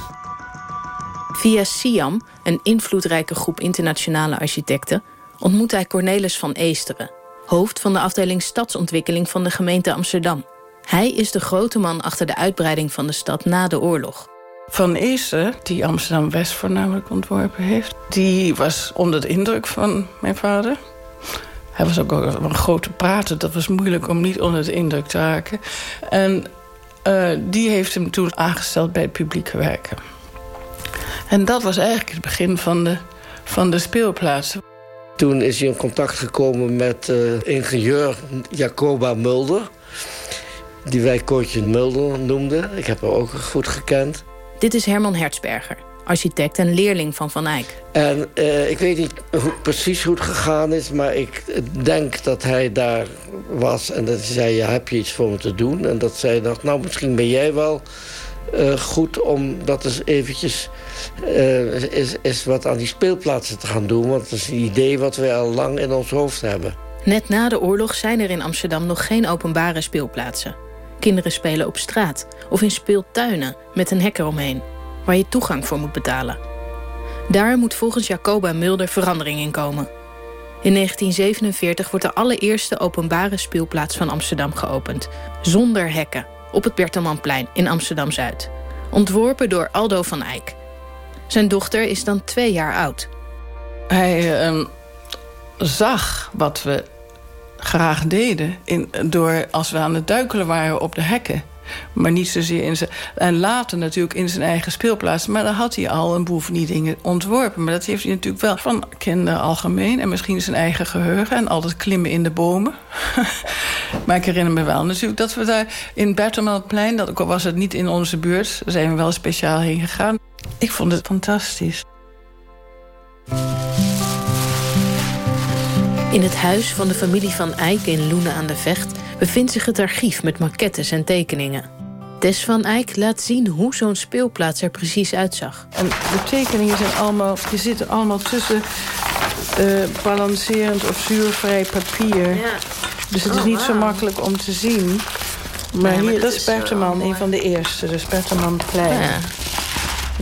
Via SIAM, een invloedrijke groep internationale architecten... ontmoet hij Cornelis van Eesteren... hoofd van de afdeling stadsontwikkeling van de gemeente Amsterdam. Hij is de grote man achter de uitbreiding van de stad na de oorlog. Van Eester, die Amsterdam-West voornamelijk ontworpen heeft... die was onder de indruk van mijn vader. Hij was ook een grote prater. Dat was moeilijk om niet onder de indruk te raken. En uh, die heeft hem toen aangesteld bij het publieke werken. En dat was eigenlijk het begin van de, van de speelplaats. Toen is hij in contact gekomen met uh, ingenieur Jacoba Mulder... die wij Kootje Mulder noemden. Ik heb haar ook goed gekend. Dit is Herman Hertzberger, architect en leerling van Van Eyck. En uh, ik weet niet hoe, precies hoe het gegaan is... maar ik denk dat hij daar was en dat hij zei... Ja, heb je iets voor me te doen? En dat zij dacht, nou, misschien ben jij wel uh, goed... om dat eens eventjes uh, is, is wat aan die speelplaatsen te gaan doen. Want dat is een idee wat we al lang in ons hoofd hebben. Net na de oorlog zijn er in Amsterdam nog geen openbare speelplaatsen. Kinderen spelen op straat of in speeltuinen met een hek eromheen... waar je toegang voor moet betalen. Daar moet volgens Jacoba Mulder verandering in komen. In 1947 wordt de allereerste openbare speelplaats van Amsterdam geopend. Zonder hekken, op het Bertelmanplein in Amsterdam-Zuid. Ontworpen door Aldo van Eyck. Zijn dochter is dan twee jaar oud. Hij uh, zag wat we graag deden. In, door als we aan het duikelen waren op de hekken. Maar niet zozeer in zijn... En later natuurlijk in zijn eigen speelplaats. Maar dan had hij al een boel van die dingen ontworpen. Maar dat heeft hij natuurlijk wel van kinderen algemeen. En misschien zijn eigen geheugen. En altijd klimmen in de bomen. maar ik herinner me wel natuurlijk dat we daar in Bertelmannplein... dat was het niet in onze buurt... zijn we wel speciaal heen gegaan. Ik vond het fantastisch. In het huis van de familie van Eyck in Loenen aan de Vecht... bevindt zich het archief met maquettes en tekeningen. Des van Eyck laat zien hoe zo'n speelplaats er precies uitzag. En de tekeningen zijn allemaal, die zitten allemaal tussen uh, balancerend of zuurvrij papier. Ja. Dus het is Oh, niet zo makkelijk om te zien. Maar hier, dat dat is is, eh, Berteman, een van de eerste. Dus Bertemanplein. Ja.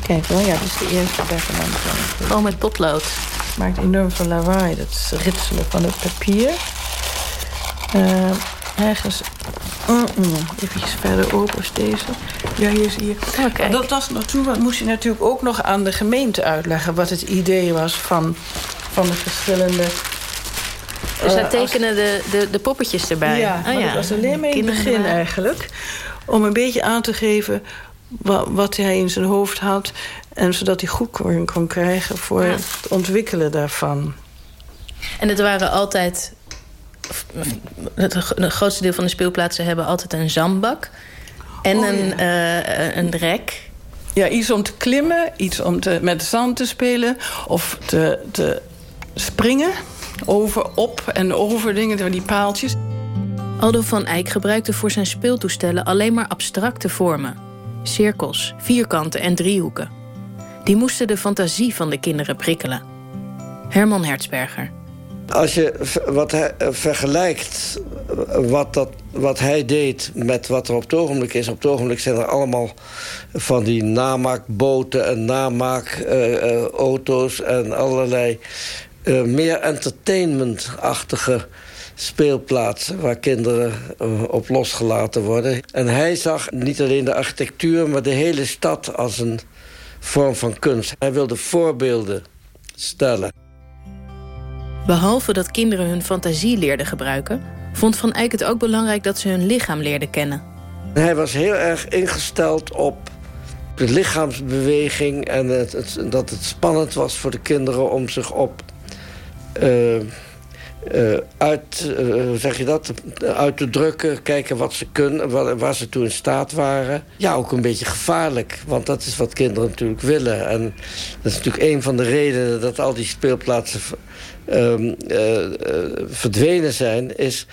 Kijk wel, ja, dit is de eerste Bertemanplein. Gewoon met potlood. Het maakt enorm veel lawaai, dat ritselen van het papier. Eh, ergens... Mm -mm, eventjes verder open is deze. Ja, hier zie je. Oh, Dat was naartoe, wat moest je natuurlijk ook nog aan de gemeente uitleggen... wat het idee was van, van de verschillende... Dus zij eh, als- tekenen de, de, de poppetjes erbij. Ja, Oh maar dat was alleen maar in het begin eigenlijk. Om een beetje aan te geven wa- wat hij in zijn hoofd had... en zodat hij goedkeuring kon krijgen voor het ontwikkelen daarvan. En het waren altijd... Het, grootste deel van de speelplaatsen hebben altijd een zandbak. En Oh, een, eh, een rek. Ja, iets om te klimmen, iets om te, met zand te spelen... of te, te springen over, op en over dingen, die paaltjes. Aldo van Eyck gebruikte voor zijn speeltoestellen alleen maar abstracte vormen. Cirkels, vierkanten en driehoeken. Die moesten de fantasie van de kinderen prikkelen. Herman Hertzberger. Als je wat eh, vergelijkt eh, wat, dat, wat hij deed met wat er op het ogenblik is... op het ogenblik zijn er allemaal van die namaakboten en namaakauto's... en allerlei eh, meer entertainmentachtige speelplaatsen... waar kinderen eh, op losgelaten worden. En hij zag niet alleen de architectuur, maar de hele stad als een vorm van kunst. Hij wilde voorbeelden stellen. Behalve dat kinderen hun fantasie leerden gebruiken... vond Van Eyck het ook belangrijk dat ze hun lichaam leerden kennen. Hij was heel erg ingesteld op de lichaamsbeweging... en het, dat het spannend was voor de kinderen om zich op... eh, eh, uit, hoe zeg je dat, uit te drukken, kijken wat ze kunnen, waar, ze toe in staat waren. Ja, ook een beetje gevaarlijk, want dat is wat kinderen natuurlijk willen. En dat is natuurlijk een van de redenen dat al die speelplaatsen ehm, eh, eh, verdwenen zijn... is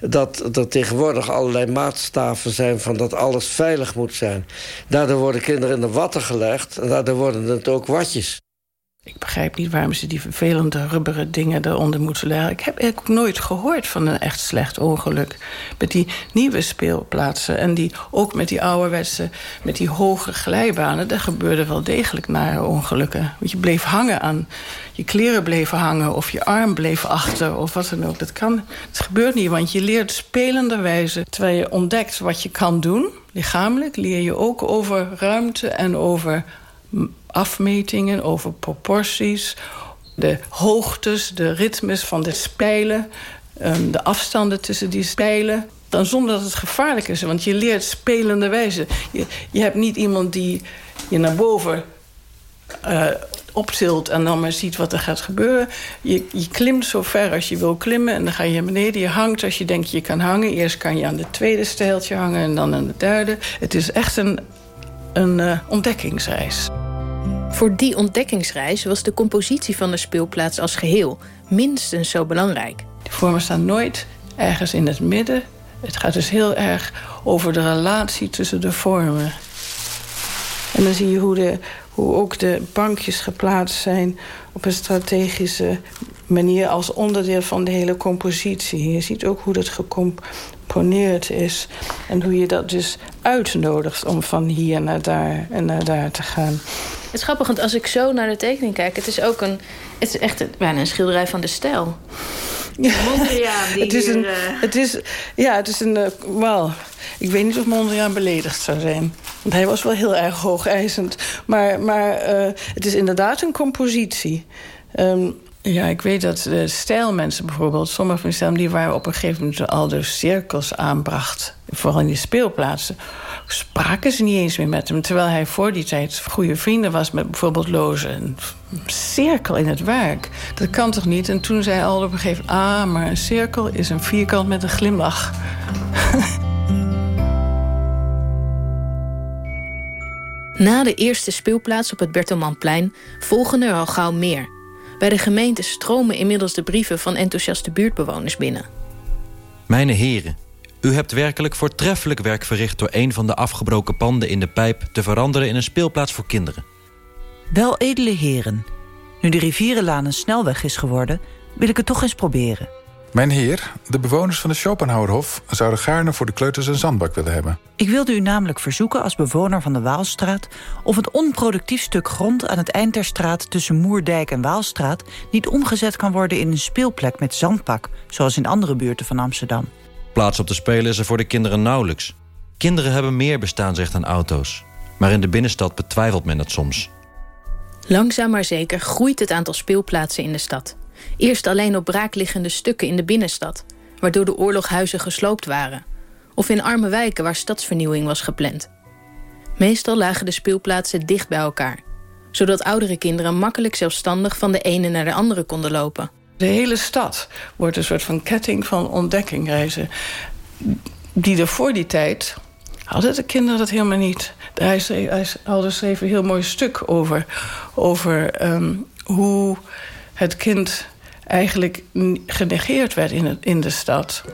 dat er tegenwoordig allerlei maatstaven zijn... van dat alles veilig moet zijn. Daardoor worden kinderen in de watten gelegd... en daardoor worden het ook watjes. Ik begrijp niet waarom ze die vervelende rubberen dingen eronder moeten leggen. Ik heb eigenlijk nooit gehoord van een echt slecht ongeluk. Met die nieuwe speelplaatsen en die, ook met die ouderwetse... met die hoge glijbanen, daar gebeurde wel degelijk nare ongelukken. Want je bleef hangen aan... je kleren bleven hangen of je arm bleef achter of wat dan ook. Dat, kan, het gebeurt niet, want je leert spelenderwijze... terwijl je ontdekt wat je kan doen, lichamelijk... leer je ook over ruimte en over afmetingen, over proporties, de hoogtes, de ritmes van de spijlen, ehm, de afstanden tussen die spijlen. Dan zonder dat het gevaarlijk is, want je leert spelende wijze. Je, je hebt niet iemand die je naar boven uh, optilt en dan maar ziet wat er gaat gebeuren. Je, je klimt zo ver als je wil klimmen en dan ga je naar beneden. Je hangt als je denkt je kan hangen. Eerst kan je aan de tweede steeltje hangen en dan aan de derde. Het is echt een, een uh, ontdekkingsreis. Voor die ontdekkingsreis was de compositie van de speelplaats als geheel minstens zo belangrijk. De vormen staan nooit ergens in het midden. Het gaat dus heel erg over de relatie tussen de vormen. En dan zie je hoe, de, hoe ook de bankjes geplaatst zijn op een strategische manier als onderdeel van de hele compositie. Je ziet ook hoe dat gecomponeerd is en hoe je dat dus uitnodigt om van hier naar daar en naar daar te gaan. Het is grappig, want als ik zo naar de tekening kijk... het is ook een, het is echt een, bijna een schilderij van de stijl. Ja. Mondriaan die het is een, hier, uh... het is, Ja, het is een... Uh, wel, ik weet niet of Mondriaan beledigd zou zijn. Want hij was wel heel erg hoogeisend. Maar, maar uh, het is inderdaad een compositie. Um, ja, ik weet dat de stijlmensen bijvoorbeeld... sommige van die die waren op een gegeven moment al de cirkels aanbracht. Vooral in die speelplaatsen spraken ze niet eens meer met hem. Terwijl hij voor die tijd goede vrienden was met bijvoorbeeld Loze. Een cirkel in het werk. Dat kan toch niet? En toen zei Aldo op een gegeven moment... ah, maar een cirkel is een vierkant met een glimlach. Na de eerste speelplaats op het Bertelmanplein volgen er al gauw meer. Bij de gemeente stromen inmiddels de brieven van enthousiaste buurtbewoners binnen. Mijn heren, u hebt werkelijk voortreffelijk werk verricht... door een van de afgebroken panden in de pijp... te veranderen in een speelplaats voor kinderen. Wel edele heren, nu de rivierenlaan een snelweg is geworden... wil ik het toch eens proberen. Mijn heer, de bewoners van de Schopenhauerhof... zouden gaarne voor de kleuters een zandbak willen hebben. Ik wilde u namelijk verzoeken als bewoner van de Waalstraat... of het onproductief stuk grond aan het eind der straat... tussen Moerdijk en Waalstraat... niet omgezet kan worden in een speelplek met zandbak... zoals in andere buurten van Amsterdam. Plaats op te spelen is er voor de kinderen nauwelijks. Kinderen hebben meer bestaansrecht aan auto's. Maar in de binnenstad betwijfelt men dat soms. Langzaam maar zeker groeit het aantal speelplaatsen in de stad. Eerst alleen op braakliggende stukken in de binnenstad... waardoor de oorloghuizen gesloopt waren. Of in arme wijken waar stadsvernieuwing was gepland. Meestal lagen de speelplaatsen dicht bij elkaar... zodat oudere kinderen makkelijk zelfstandig van de ene naar de andere konden lopen. De hele stad wordt een soort van ketting van ontdekkingreizen... die er voor die tijd hadden de kinderen dat helemaal niet. Hij, schreef, hij schreef een heel mooi stuk over, over um, hoe het kind eigenlijk genegeerd werd in, het, in de stad.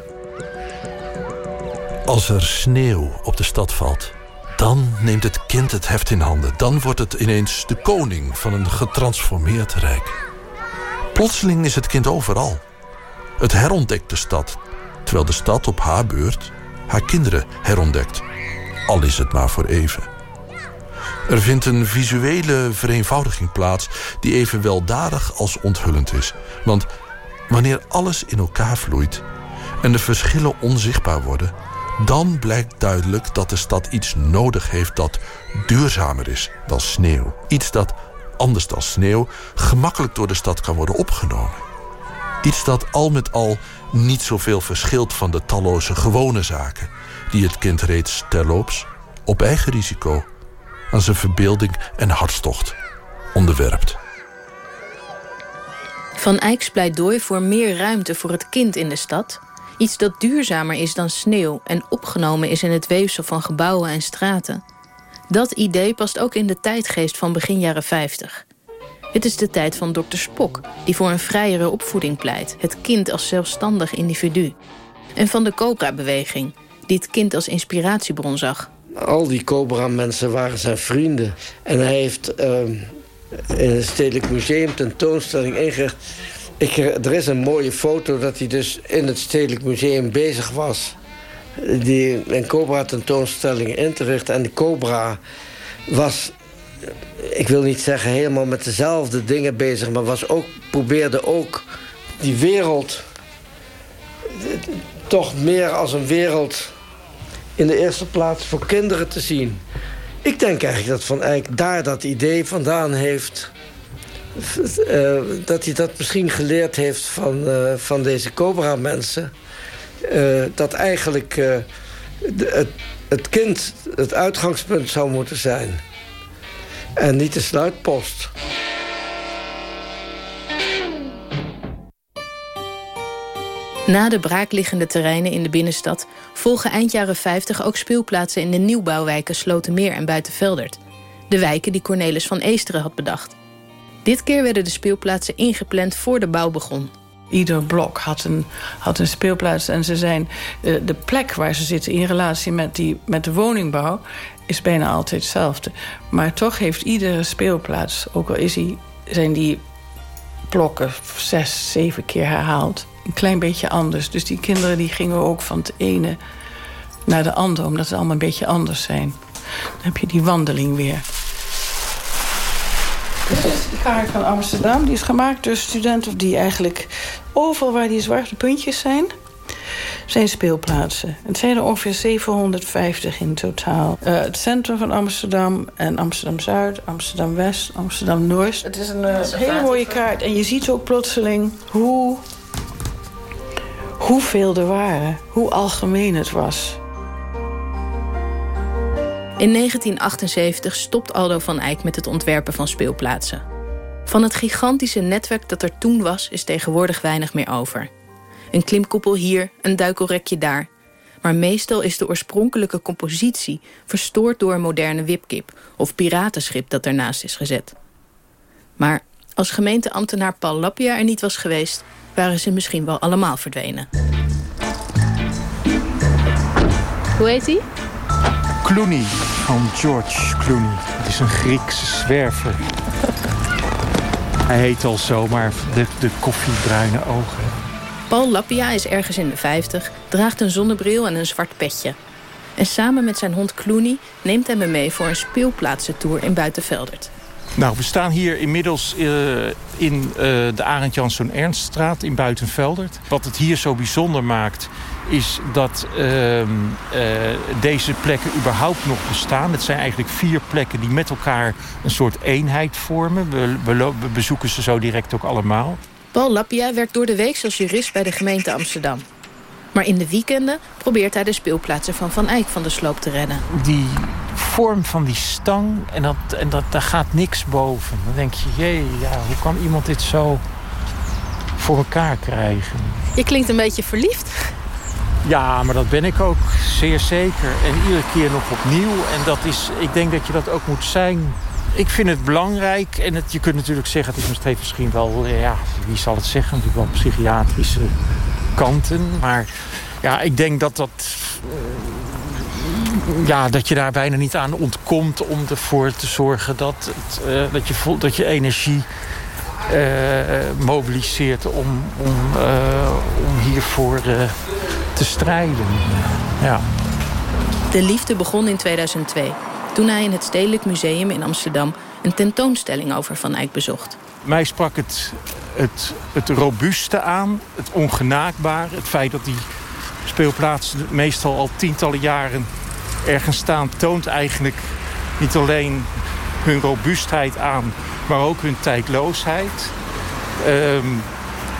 Als er sneeuw op de stad valt, dan neemt het kind het heft in handen. Dan wordt het ineens de koning van een getransformeerd rijk. Plotseling is het kind overal. Het herontdekt de stad, terwijl de stad op haar beurt haar kinderen herontdekt. Al is het maar voor even. Er vindt een visuele vereenvoudiging plaats die even weldadig als onthullend is. Want wanneer alles in elkaar vloeit en de verschillen onzichtbaar worden... dan blijkt duidelijk dat de stad iets nodig heeft dat duurzamer is dan sneeuw. Iets dat, anders dan sneeuw, gemakkelijk door de stad kan worden opgenomen. Iets dat al met al niet zoveel verschilt van de talloze gewone zaken... die het kind reeds terloops, op eigen risico aan zijn verbeelding en hartstocht onderwerpt. Van Eyck's pleidooi voor meer ruimte voor het kind in de stad... iets dat duurzamer is dan sneeuw... en opgenomen is in het weefsel van gebouwen en straten... dat idee past ook in de tijdgeest van begin jaren 50. Het is de tijd van dokter Spock, die voor een vrijere opvoeding pleit... het kind als zelfstandig individu. En van de Cobra-beweging, die het kind als inspiratiebron zag al die Cobra-mensen waren zijn vrienden. En hij heeft uh, in het Stedelijk Museum tentoonstelling ingericht. Ik, er is een mooie foto dat hij dus in het Stedelijk Museum bezig was... die een Cobra-tentoonstelling in te richten. En de Cobra was, ik wil niet zeggen helemaal met dezelfde dingen bezig... maar was ook, probeerde ook die wereld toch meer als een wereld in de eerste plaats voor kinderen te zien. Ik denk eigenlijk dat Van Eyck daar dat idee vandaan heeft... Uh, dat hij dat misschien geleerd heeft van, uh, van deze Cobra-mensen. Uh, dat eigenlijk het, het kind het uitgangspunt zou moeten zijn. En niet de sluitpost. Na de braakliggende terreinen in de binnenstad... volgen eind jaren 50 ook speelplaatsen in de nieuwbouwwijken Slotermeer en Buitenveldert. De wijken die Cornelis van Eesteren had bedacht. Dit keer werden de speelplaatsen ingepland voor de bouw begon. Ieder blok had een, had een speelplaats en ze zijn de, de plek waar ze zitten in relatie met, die, met de woningbouw is bijna altijd hetzelfde. Maar toch heeft iedere speelplaats, ook al is die, zijn die blokken zes, zeven keer herhaald, een klein beetje anders. Dus die kinderen die gingen ook van het ene naar de andere, omdat ze allemaal een beetje anders zijn. Dan heb je die wandeling weer. Dit is de kaart van Amsterdam. Die is gemaakt door studenten die eigenlijk overal waar die zwarte puntjes zijn zijn speelplaatsen. Het zijn er ongeveer 750 in totaal. Uh, het centrum van Amsterdam en Amsterdam-Zuid, Amsterdam-West, Amsterdam-Noord. Het is een uh, hele mooie kaart. En je ziet ook plotseling hoe, hoeveel er waren. Hoe algemeen het was. In 1978 stopt Aldo van Eyck met het ontwerpen van speelplaatsen. Van het gigantische netwerk dat er toen was, is tegenwoordig weinig meer over. Een klimkoepel hier, een duikelrekje daar. Maar meestal is de oorspronkelijke compositie verstoord door een moderne wipkip of piratenschip dat ernaast is gezet. Maar als gemeenteambtenaar Paul Lappia er niet was geweest, waren ze misschien wel allemaal verdwenen. Hoe heet hij? Clooney, van George Clooney. Het is een Griekse zwerver. Hij heet al zo, maar de, de koffiebruine ogen. Paul Lappia is ergens in de 50, draagt een zonnebril en een zwart petje. En samen met zijn hond Clooney neemt hij me mee voor een speelplaatsentour in Buitenveldert. Nou, we staan hier inmiddels uh, in uh, de Arend Janszoon Ernststraat in Buitenveldert. Wat het hier zo bijzonder maakt is dat uh, uh, deze plekken überhaupt nog bestaan. Het zijn eigenlijk vier plekken die met elkaar een soort eenheid vormen. We, we, we bezoeken ze zo direct ook allemaal. Paul Lappia werkt door de week als jurist bij de gemeente Amsterdam. Maar in de weekenden probeert hij de speelplaatsen van Van Eyck van de sloop te redden. Die vorm van die stang, en, dat, en dat, daar gaat niks boven. Dan denk je, jee, ja, hoe kan iemand dit zo voor elkaar krijgen? Je klinkt een beetje verliefd. Ja, maar dat ben ik ook zeer zeker. En iedere keer nog opnieuw. En dat is, ik denk dat je dat ook moet zijn ik vind het belangrijk. En het, je kunt natuurlijk zeggen, het is heeft misschien wel... Ja, wie zal het zeggen? Natuurlijk wel psychiatrische kanten. Maar ja, ik denk dat dat... Uh, ja, dat je daar bijna niet aan ontkomt om ervoor te zorgen dat, het, uh, dat, je, voelt, dat je energie mobiliseert om, om, om hiervoor te strijden. Ja. De liefde begon in 2002 toen hij in het Stedelijk Museum in Amsterdam een tentoonstelling over Van Eyck bezocht. Mij sprak het, het, het robuuste aan, het ongenaakbare. Het feit dat die speelplaatsen meestal al tientallen jaren ergens staan... toont eigenlijk niet alleen hun robuustheid aan, maar ook hun tijdloosheid. Um,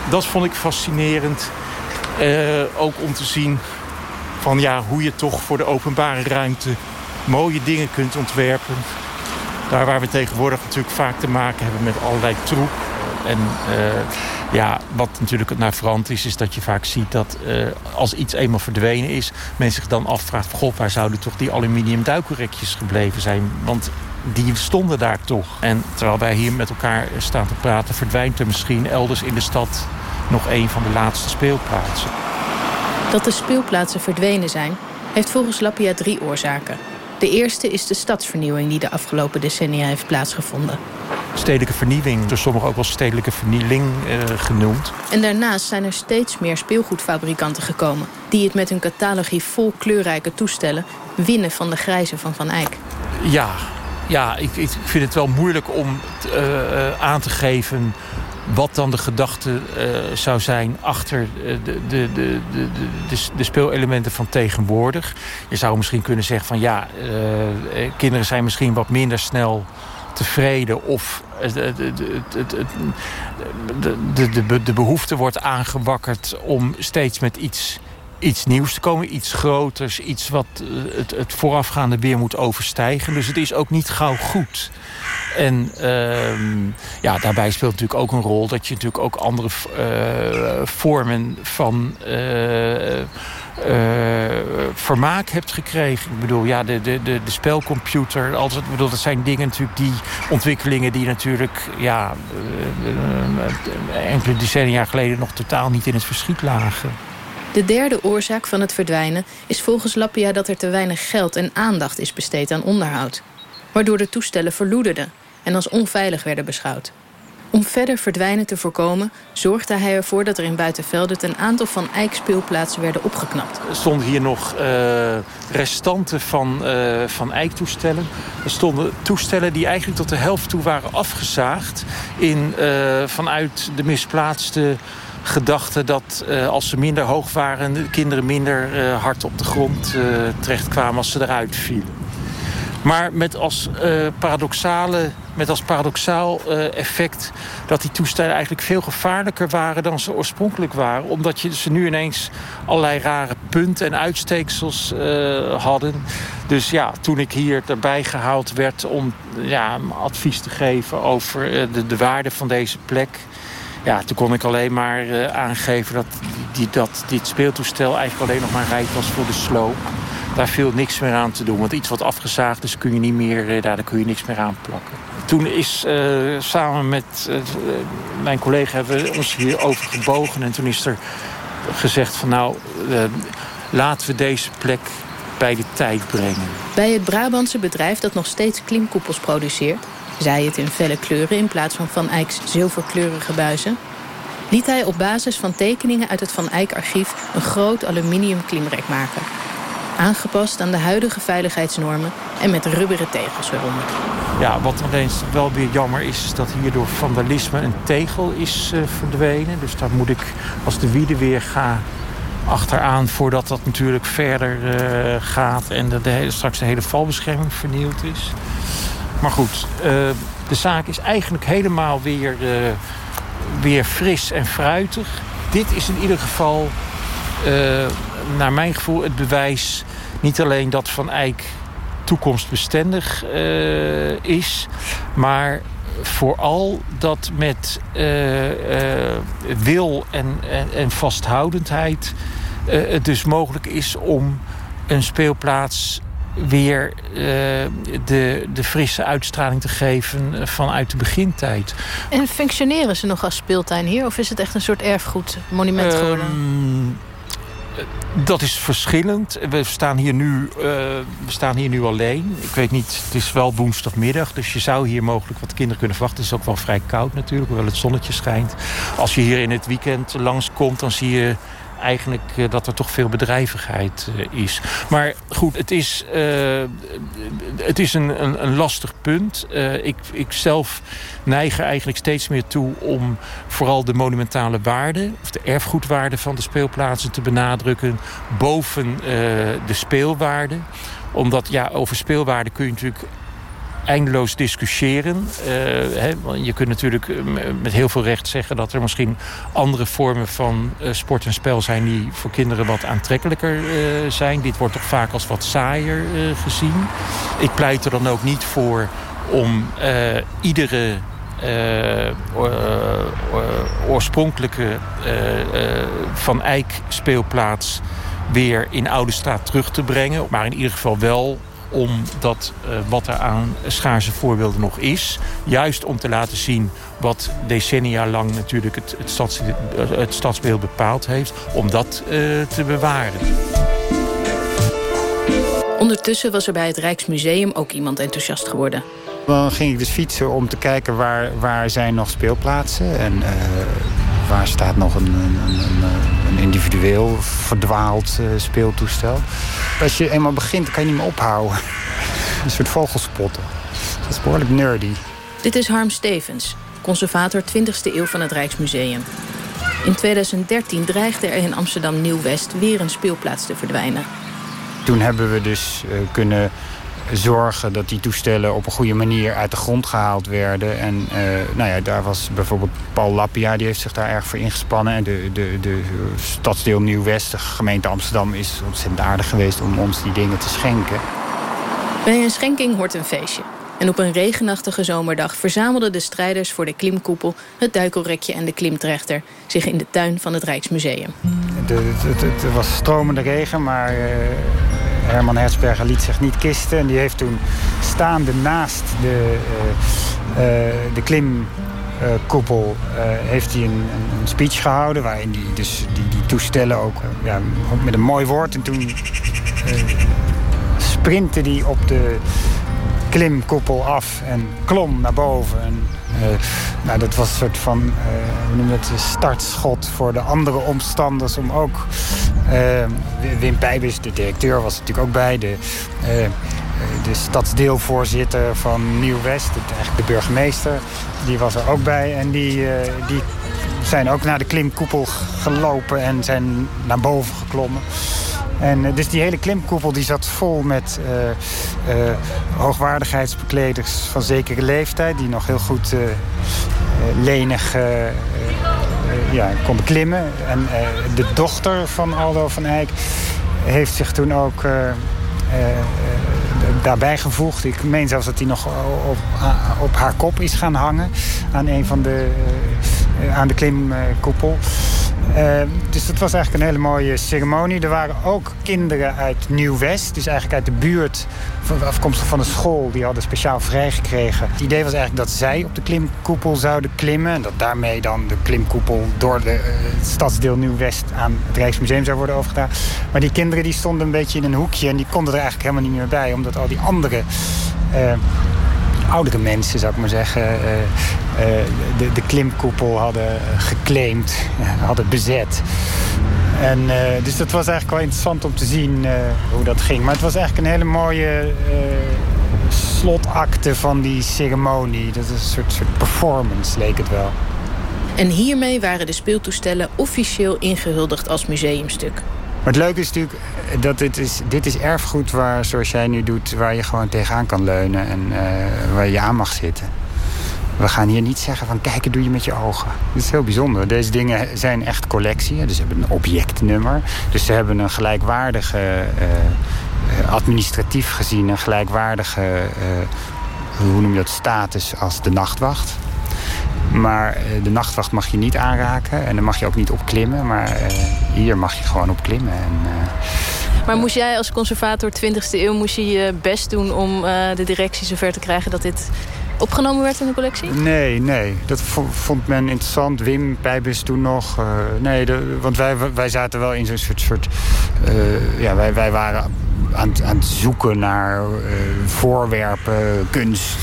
dat vond ik fascinerend. Uh, ook om te zien van, ja, hoe je toch voor de openbare ruimte mooie dingen kunt ontwerpen. Daar waar we tegenwoordig natuurlijk vaak te maken hebben met allerlei troep. En uh, ja, wat natuurlijk het naar verant is, is dat je vaak ziet dat uh, als iets eenmaal verdwenen is... mensen zich dan afvraagt, god, waar zouden toch die aluminium duikelrekjes gebleven zijn? Want die stonden daar toch. En terwijl wij hier met elkaar staan te praten... verdwijnt er misschien elders in de stad nog een van de laatste speelplaatsen. Dat de speelplaatsen verdwenen zijn, heeft volgens Lappia drie oorzaken. De eerste is de stadsvernieuwing die de afgelopen decennia heeft plaatsgevonden. stedelijke vernieuwing. Door sommigen ook wel stedelijke vernieling uh, genoemd. En daarnaast zijn er steeds meer speelgoedfabrikanten gekomen... die het met hun catalogie vol kleurrijke toestellen... winnen van de grijze van Van Eyck. Ja, ja ik, ik vind het wel moeilijk om uh, aan te geven wat dan de gedachte uh, zou zijn achter de, de, de, de, de, de speelelementen van tegenwoordig. Je zou misschien kunnen zeggen van ja, uh, kinderen zijn misschien wat minder snel tevreden of de, de behoefte wordt aangewakkerd om steeds met iets iets nieuws te komen. Iets groters, iets wat het, het voorafgaande weer moet overstijgen. Dus het is ook niet gauw goed. En uh, ja, daarbij speelt natuurlijk ook een rol... dat je natuurlijk ook andere uh, vormen van... Uh, vermaak hebt gekregen. Ik bedoel, ja, de, de, de, de spelcomputer. Het, bedoel, dat zijn dingen natuurlijk die ontwikkelingen die natuurlijk ja, enkele decennia geleden nog totaal niet in het verschiet lagen. De derde oorzaak van het verdwijnen is volgens Lappia dat er te weinig geld en aandacht is besteed aan onderhoud. Waardoor de toestellen verloederden en als onveilig werden beschouwd. Om verder verdwijnen te voorkomen zorgde hij ervoor dat er in Buitenveldert een aantal van Eik-speelplaatsen werden opgeknapt. Er stonden hier nog uh, restanten van, uh, van Eik-toestellen. Er stonden toestellen die eigenlijk tot de helft toe waren afgezaagd in, uh, vanuit de misplaatste gedachte dat uh, als ze minder hoog waren... de kinderen minder uh, hard op de grond uh, terechtkwamen als ze eruit vielen. Maar met als, paradoxale, met als paradoxaal effect dat die toestellen eigenlijk veel gevaarlijker waren dan ze oorspronkelijk waren. Omdat je ze nu ineens allerlei rare punten en uitsteeksels hadden. Dus ja, toen ik hier erbij gehaald werd om ja, advies te geven over de, de waarde van deze plek ja, toen kon ik alleen maar uh, aangeven dat, die, dat dit speeltoestel eigenlijk alleen nog maar rijdt was voor de sloop. Daar viel niks meer aan te doen. Want iets wat afgezaagd is, kun je niet meer, uh, daar, kun je niks meer aan plakken. Toen is uh, samen met mijn collega hebben we ons hierover gebogen. En toen is er gezegd van nou, laten we deze plek bij de tijd brengen. Bij het Brabantse bedrijf dat nog steeds klimkoepels produceert zij het in felle kleuren in plaats van Van Eyck's zilverkleurige buizen, liet hij op basis van tekeningen uit het Van Eyck archief een groot aluminium klimrek maken. Aangepast aan de huidige veiligheidsnormen en met rubberen tegels eronder. Ja, wat alleen wel weer jammer is, is dat hier door vandalisme een tegel is uh, verdwenen. Dus daar moet ik, als de wiede weer ga, achteraan voordat dat natuurlijk verder uh, gaat en de, de straks de hele valbescherming vernield is. Maar goed, uh, de zaak is eigenlijk helemaal weer, uh, weer fris en fruitig. Dit is in ieder geval, uh, naar mijn gevoel, het bewijs... niet alleen dat Van Eyck toekomstbestendig is... maar vooral dat met wil en, en, en vasthoudendheid... het dus mogelijk is om een speelplaats weer uh, de, de frisse uitstraling te geven vanuit de begintijd. En functioneren ze nog als speeltuin hier? Of is het echt een soort erfgoedmonument geworden? Um, dat is verschillend. We staan, hier nu, uh, we staan hier nu alleen. Ik weet niet, het is wel woensdagmiddag. Dus je zou hier mogelijk wat kinderen kunnen verwachten. Het is ook wel vrij koud natuurlijk, hoewel het zonnetje schijnt. Als je hier in het weekend langskomt, dan zie je eigenlijk uh, dat er toch veel bedrijvigheid uh, is. Maar goed, het is, uh, het is een, een, een lastig punt. ik, ik zelf neig er eigenlijk steeds meer toe om vooral de monumentale waarde... of de erfgoedwaarde van de speelplaatsen te benadrukken... boven de speelwaarde omdat ja, over speelwaarde kun je natuurlijk eindeloos discussiëren. Uh, je kunt natuurlijk eh, met heel veel recht zeggen... dat er misschien andere vormen van sport en spel zijn... die voor kinderen wat aantrekkelijker zijn. Dit wordt toch vaak als wat saaier gezien. Ik pleit er dan ook niet voor om iedere... oorspronkelijke Van Eyck speelplaats weer in Oude Straat terug te brengen. Maar in ieder geval wel omdat uh, wat er aan schaarse voorbeelden nog is... juist om te laten zien wat decennia lang natuurlijk het, het, stads, het stadsbeeld bepaald heeft... om dat uh, te bewaren. Ondertussen was er bij het Rijksmuseum ook iemand enthousiast geworden. Dan ging ik dus fietsen om te kijken waar, waar zijn nog speelplaatsen. En uh, waar staat nog een, een, een, een individueel verdwaald uh, speeltoestel. Als je eenmaal begint, kan je niet meer ophouden. een soort vogelspotten. Dat is behoorlijk nerdy. Dit is Harm Stevens, conservator 20e eeuw van het Rijksmuseum. In 2013 dreigde er in Amsterdam Nieuw-West weer een speelplaats te verdwijnen. Toen hebben we dus uh, kunnen zorgen dat die toestellen op een goede manier uit de grond gehaald werden. En uh, nou ja, daar was bijvoorbeeld Paul Lappia, die heeft zich daar erg voor ingespannen. En de, de, de stadsdeel Nieuw-West, de gemeente Amsterdam, is ontzettend aardig geweest om ons die dingen te schenken. Bij een schenking hoort een feestje. En op een regenachtige zomerdag verzamelden de strijders voor de klimkoepel... het duikelrekje en de klimtrechter zich in de tuin van het Rijksmuseum. Het was stromende regen, maar uh, Herman Herzberger liet zich niet kisten. En die heeft toen staande naast de, uh, uh, de klimkoepel heeft hij een, een, speech gehouden... waarin hij dus die, die toestellen ook, ja, met een mooi woord... en toen sprintte hij op de klimkoepel af en klom naar boven. En, nou, dat was een soort van uh, hoe noem het, startschot voor de andere omstanders om ook. Uh, Wim Pijbus, de directeur, was natuurlijk ook bij. De, de stadsdeelvoorzitter van Nieuw-West, de burgemeester, die was er ook bij. En die, die zijn ook naar de klimkoepel gelopen en zijn naar boven geklommen. En dus die hele klimkoepel die zat vol met uh, uh, hoogwaardigheidsbekleders van zekere leeftijd... die nog heel goed lenig ja, konden klimmen. En de dochter van Aldo van Eyck heeft zich toen ook daarbij gevoegd. Ik meen zelfs dat hij nog op, op, haar kop is gaan hangen aan een van de, aan de klimkoepel. Uh, dus dat was eigenlijk een hele mooie ceremonie. Er waren ook kinderen uit Nieuw-West, dus eigenlijk uit de buurt, afkomstig van de school. Die hadden speciaal vrijgekregen. Het idee was eigenlijk dat zij op de klimkoepel zouden klimmen. En dat daarmee dan de klimkoepel door de, uh, het stadsdeel Nieuw-West aan het Rijksmuseum zou worden overgedaan. Maar die kinderen die stonden een beetje in een hoekje en die konden er eigenlijk helemaal niet meer bij. Omdat al die andere... Uh, oudere mensen, zou ik maar zeggen, uh, uh, de, de, klimkoepel hadden geclaimd, hadden bezet. En, dus dat was eigenlijk wel interessant om te zien hoe dat ging. Maar het was eigenlijk een hele mooie slotakte van die ceremonie. Dat is een soort, soort performance, leek het wel. En hiermee waren de speeltoestellen officieel ingehuldigd als museumstuk. Maar het leuke is natuurlijk dat dit is, dit is erfgoed waar, zoals jij nu doet, waar je gewoon tegenaan kan leunen en uh, waar je aan mag zitten. We gaan hier niet zeggen van kijken doe je met je ogen. Dat is heel bijzonder. Deze dingen zijn echt collectie. Dus ze hebben een objectnummer. Dus ze hebben een gelijkwaardige, uh, administratief gezien, een gelijkwaardige, hoe noem je dat, status als de nachtwacht. Maar de nachtwacht mag je niet aanraken en daar mag je ook niet op klimmen. Maar uh, hier mag je gewoon op klimmen. En, uh... maar moest jij als conservator 20e eeuw moest je je best doen om de directie zover te krijgen dat dit opgenomen werd in de collectie? Nee, nee. Dat vond men interessant. Wim Pijbus toen nog. Uh, nee, de, want wij, wij zaten wel in zo'n soort... soort uh, ja, wij, wij waren aan, aan het zoeken naar uh, voorwerpen, kunst,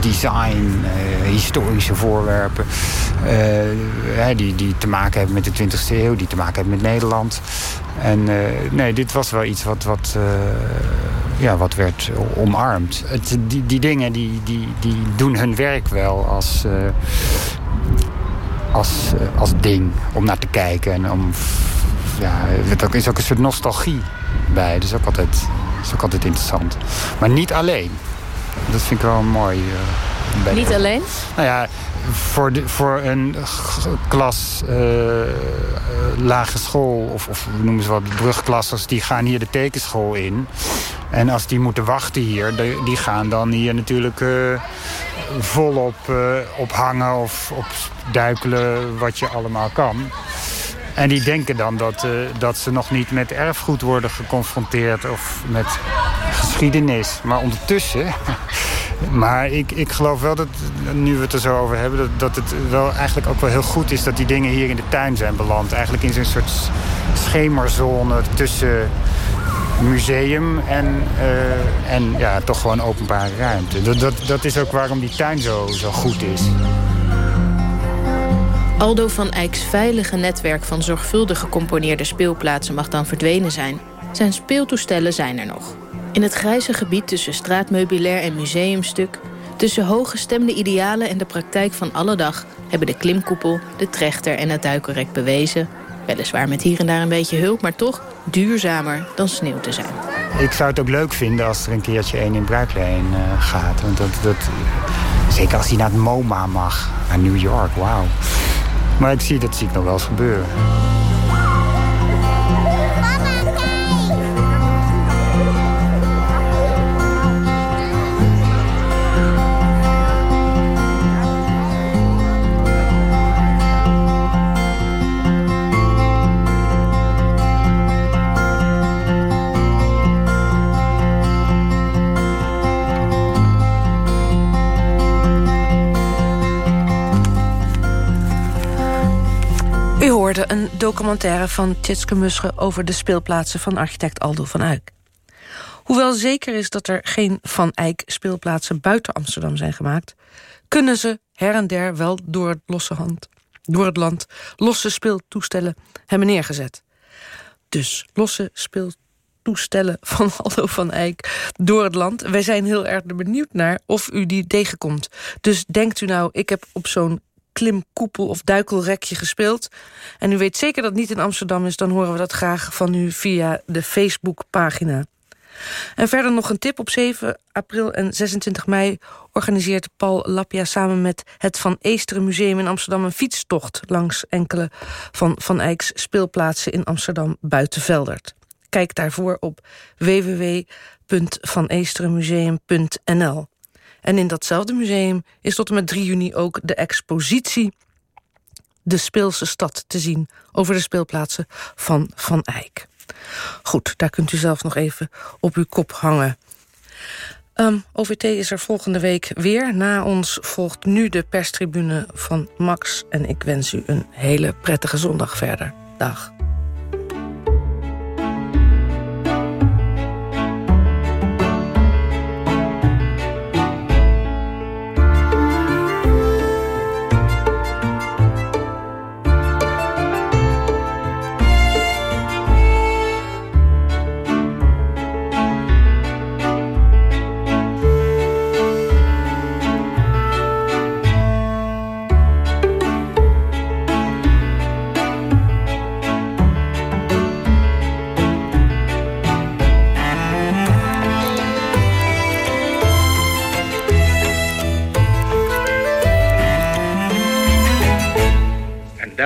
design, historische voorwerpen. die, die te maken hebben met de 20e eeuw, die te maken hebben met Nederland. En nee, dit was wel iets wat, wat, ja, wat werd omarmd. Het, die, die dingen die, die, die doen hun werk wel als, als, als ding om naar te kijken. En om, ja, er is ook een soort nostalgie bij. Dat is ook altijd, is ook altijd interessant. Maar niet alleen. Dat vind ik wel mooi. Uh, niet alleen? Nou ja, voor, de, voor een klas uh, lage school, of, of noemen ze wat, brugklassers... die gaan hier de tekenschool in. En als die moeten wachten hier, die gaan dan hier natuurlijk uh, volop op hangen of op duikelen wat je allemaal kan. En die denken dan dat, uh, dat ze nog niet met erfgoed worden geconfronteerd of met geschiedenis. Maar ondertussen... maar ik, ik geloof wel dat, nu we het er zo over hebben... Dat, dat het wel eigenlijk ook wel heel goed is dat die dingen hier in de tuin zijn beland. Eigenlijk in zo'n soort schemerzone tussen museum en, eh, en ja, toch gewoon openbare ruimte. Dat, dat, dat is ook waarom die tuin zo, zo goed is. Aldo van Eyck's veilige netwerk van zorgvuldig gecomponeerde speelplaatsen mag dan verdwenen zijn. Zijn speeltoestellen zijn er nog. In het grijze gebied tussen straatmeubilair en museumstuk... tussen hooggestemde idealen en de praktijk van alle dag... hebben de klimkoepel, de trechter en het duikerrek bewezen... weliswaar met hier en daar een beetje hulp, maar toch duurzamer dan sneeuw te zijn. Ik zou het ook leuk vinden als er een keertje één in Bruikleen uh, gaat. Want dat, dat, zeker als hij naar het MoMA mag, naar New York, wauw. Maar ik zie, dat zie ik nog wel eens gebeuren. Een documentaire van Tjitske Musche... over de speelplaatsen van architect Aldo van Eyck. Hoewel zeker is dat er geen Van Eyck speelplaatsen buiten Amsterdam zijn gemaakt... kunnen ze her en der wel door het, losse hand, door het land losse speeltoestellen hebben neergezet. Dus losse speeltoestellen van Aldo van Eyck door het land. Wij zijn heel erg benieuwd naar of u die tegenkomt. Dus denkt u nou, ik heb op zo'n klimkoepel of duikelrekje gespeeld. En u weet zeker dat niet in Amsterdam is... dan horen we dat graag van u via de Facebookpagina. En verder nog een tip. Op 7 april en 26 mei organiseert Paul Lapia samen met het Van Eesteren Museum in Amsterdam... een fietstocht langs enkele van Van Eyck's speelplaatsen in Amsterdam Buitenveldert. Kijk daarvoor op www.vaneesterenmuseum.nl. En in datzelfde museum is tot en met 3 juni ook de expositie De Speelse Stad te zien over de speelplaatsen van Van Eyck. Goed, daar kunt u zelf nog even op uw kop hangen. Um, OVT is er volgende week weer. Na ons volgt nu de perstribune van Max. En ik wens u een hele prettige zondag verder. Dag.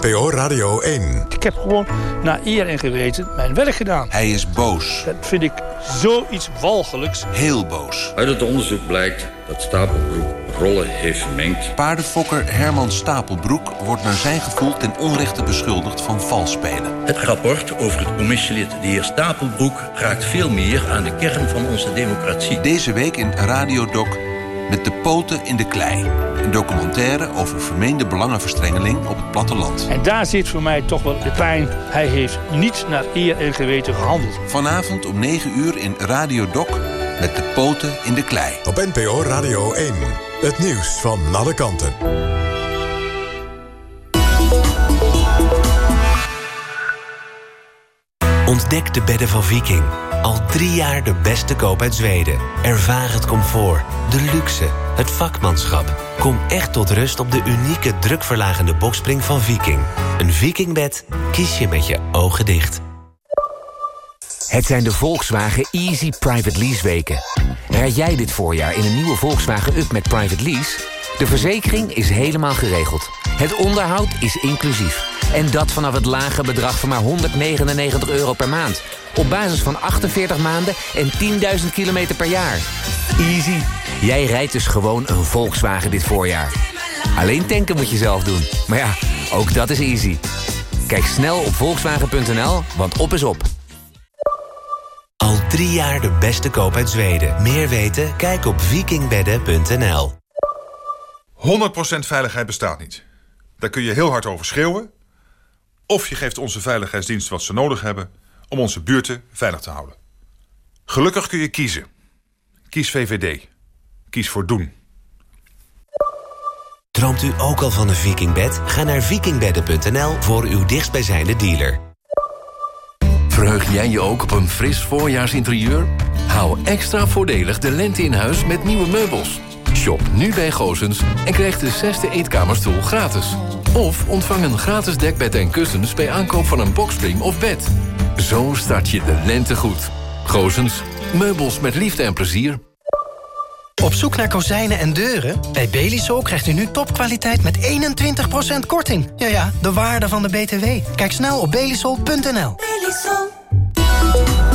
NPO Radio 1. Ik heb gewoon naar eer en geweten mijn werk gedaan. Hij is boos. Dat vind ik zoiets walgelijks. Heel boos. Uit het onderzoek blijkt dat Stapelbroek rollen heeft vermengd. Paardenfokker Herman Stapelbroek wordt naar zijn gevoel ten onrechte beschuldigd van vals spelen. Het rapport over het commissielid de heer Stapelbroek raakt veel meer aan de kern van onze democratie. Deze week in Radiodoc met de poten in de klei. Een documentaire over vermeende belangenverstrengeling op het platteland. En daar zit voor mij toch wel de pijn. Hij heeft niet naar eer en geweten gehandeld. Vanavond om 9 uur in Radio Doc met de poten in de klei. Op NPO Radio 1. Het nieuws van alle kanten. Ontdek de bedden van Viking. Al drie jaar de beste koop uit Zweden. Ervaar het comfort, de luxe, het vakmanschap. Kom echt tot rust op de unieke drukverlagende bokspring van Viking. Een Vikingbed kies je met je ogen dicht. Het zijn de Volkswagen Easy Private Lease weken. Rijd jij dit voorjaar in een nieuwe Volkswagen Up met Private Lease? De verzekering is helemaal geregeld. Het onderhoud is inclusief. En dat vanaf het lage bedrag van maar 199 euro per maand. Op basis van 48 maanden en 10.000 kilometer per jaar. Easy. Jij rijdt dus gewoon een Volkswagen dit voorjaar. Alleen tanken moet je zelf doen. Maar ja, ook dat is easy. Kijk snel op volkswagen.nl, want op is op. Al drie jaar de beste koop uit Zweden. Meer weten? Kijk op vikingbedden.nl. veiligheid bestaat niet. Daar kun je heel hard over schreeuwen. Of je geeft onze veiligheidsdienst wat ze nodig hebben... om onze buurten veilig te houden. Gelukkig kun je kiezen. Kies VVD. Kies voor doen. Droomt u ook al van een vikingbed? Ga naar vikingbedden.nl voor uw dichtstbijzijnde dealer. Verheug jij je ook op een fris voorjaarsinterieur? Hou extra voordelig de lente in huis met nieuwe meubels. Shop nu bij Gozens en krijg de zesde eetkamerstoel gratis. Of ontvang een gratis dekbed en kussens bij aankoop van een boxspring of bed. Zo start je de lente goed. Gozens, meubels met liefde en plezier. Op zoek naar kozijnen en deuren? Bij Belisol krijgt u nu topkwaliteit met 21% korting. Ja ja, de waarde van de BTW. Kijk snel op belisol.nl. Belisol.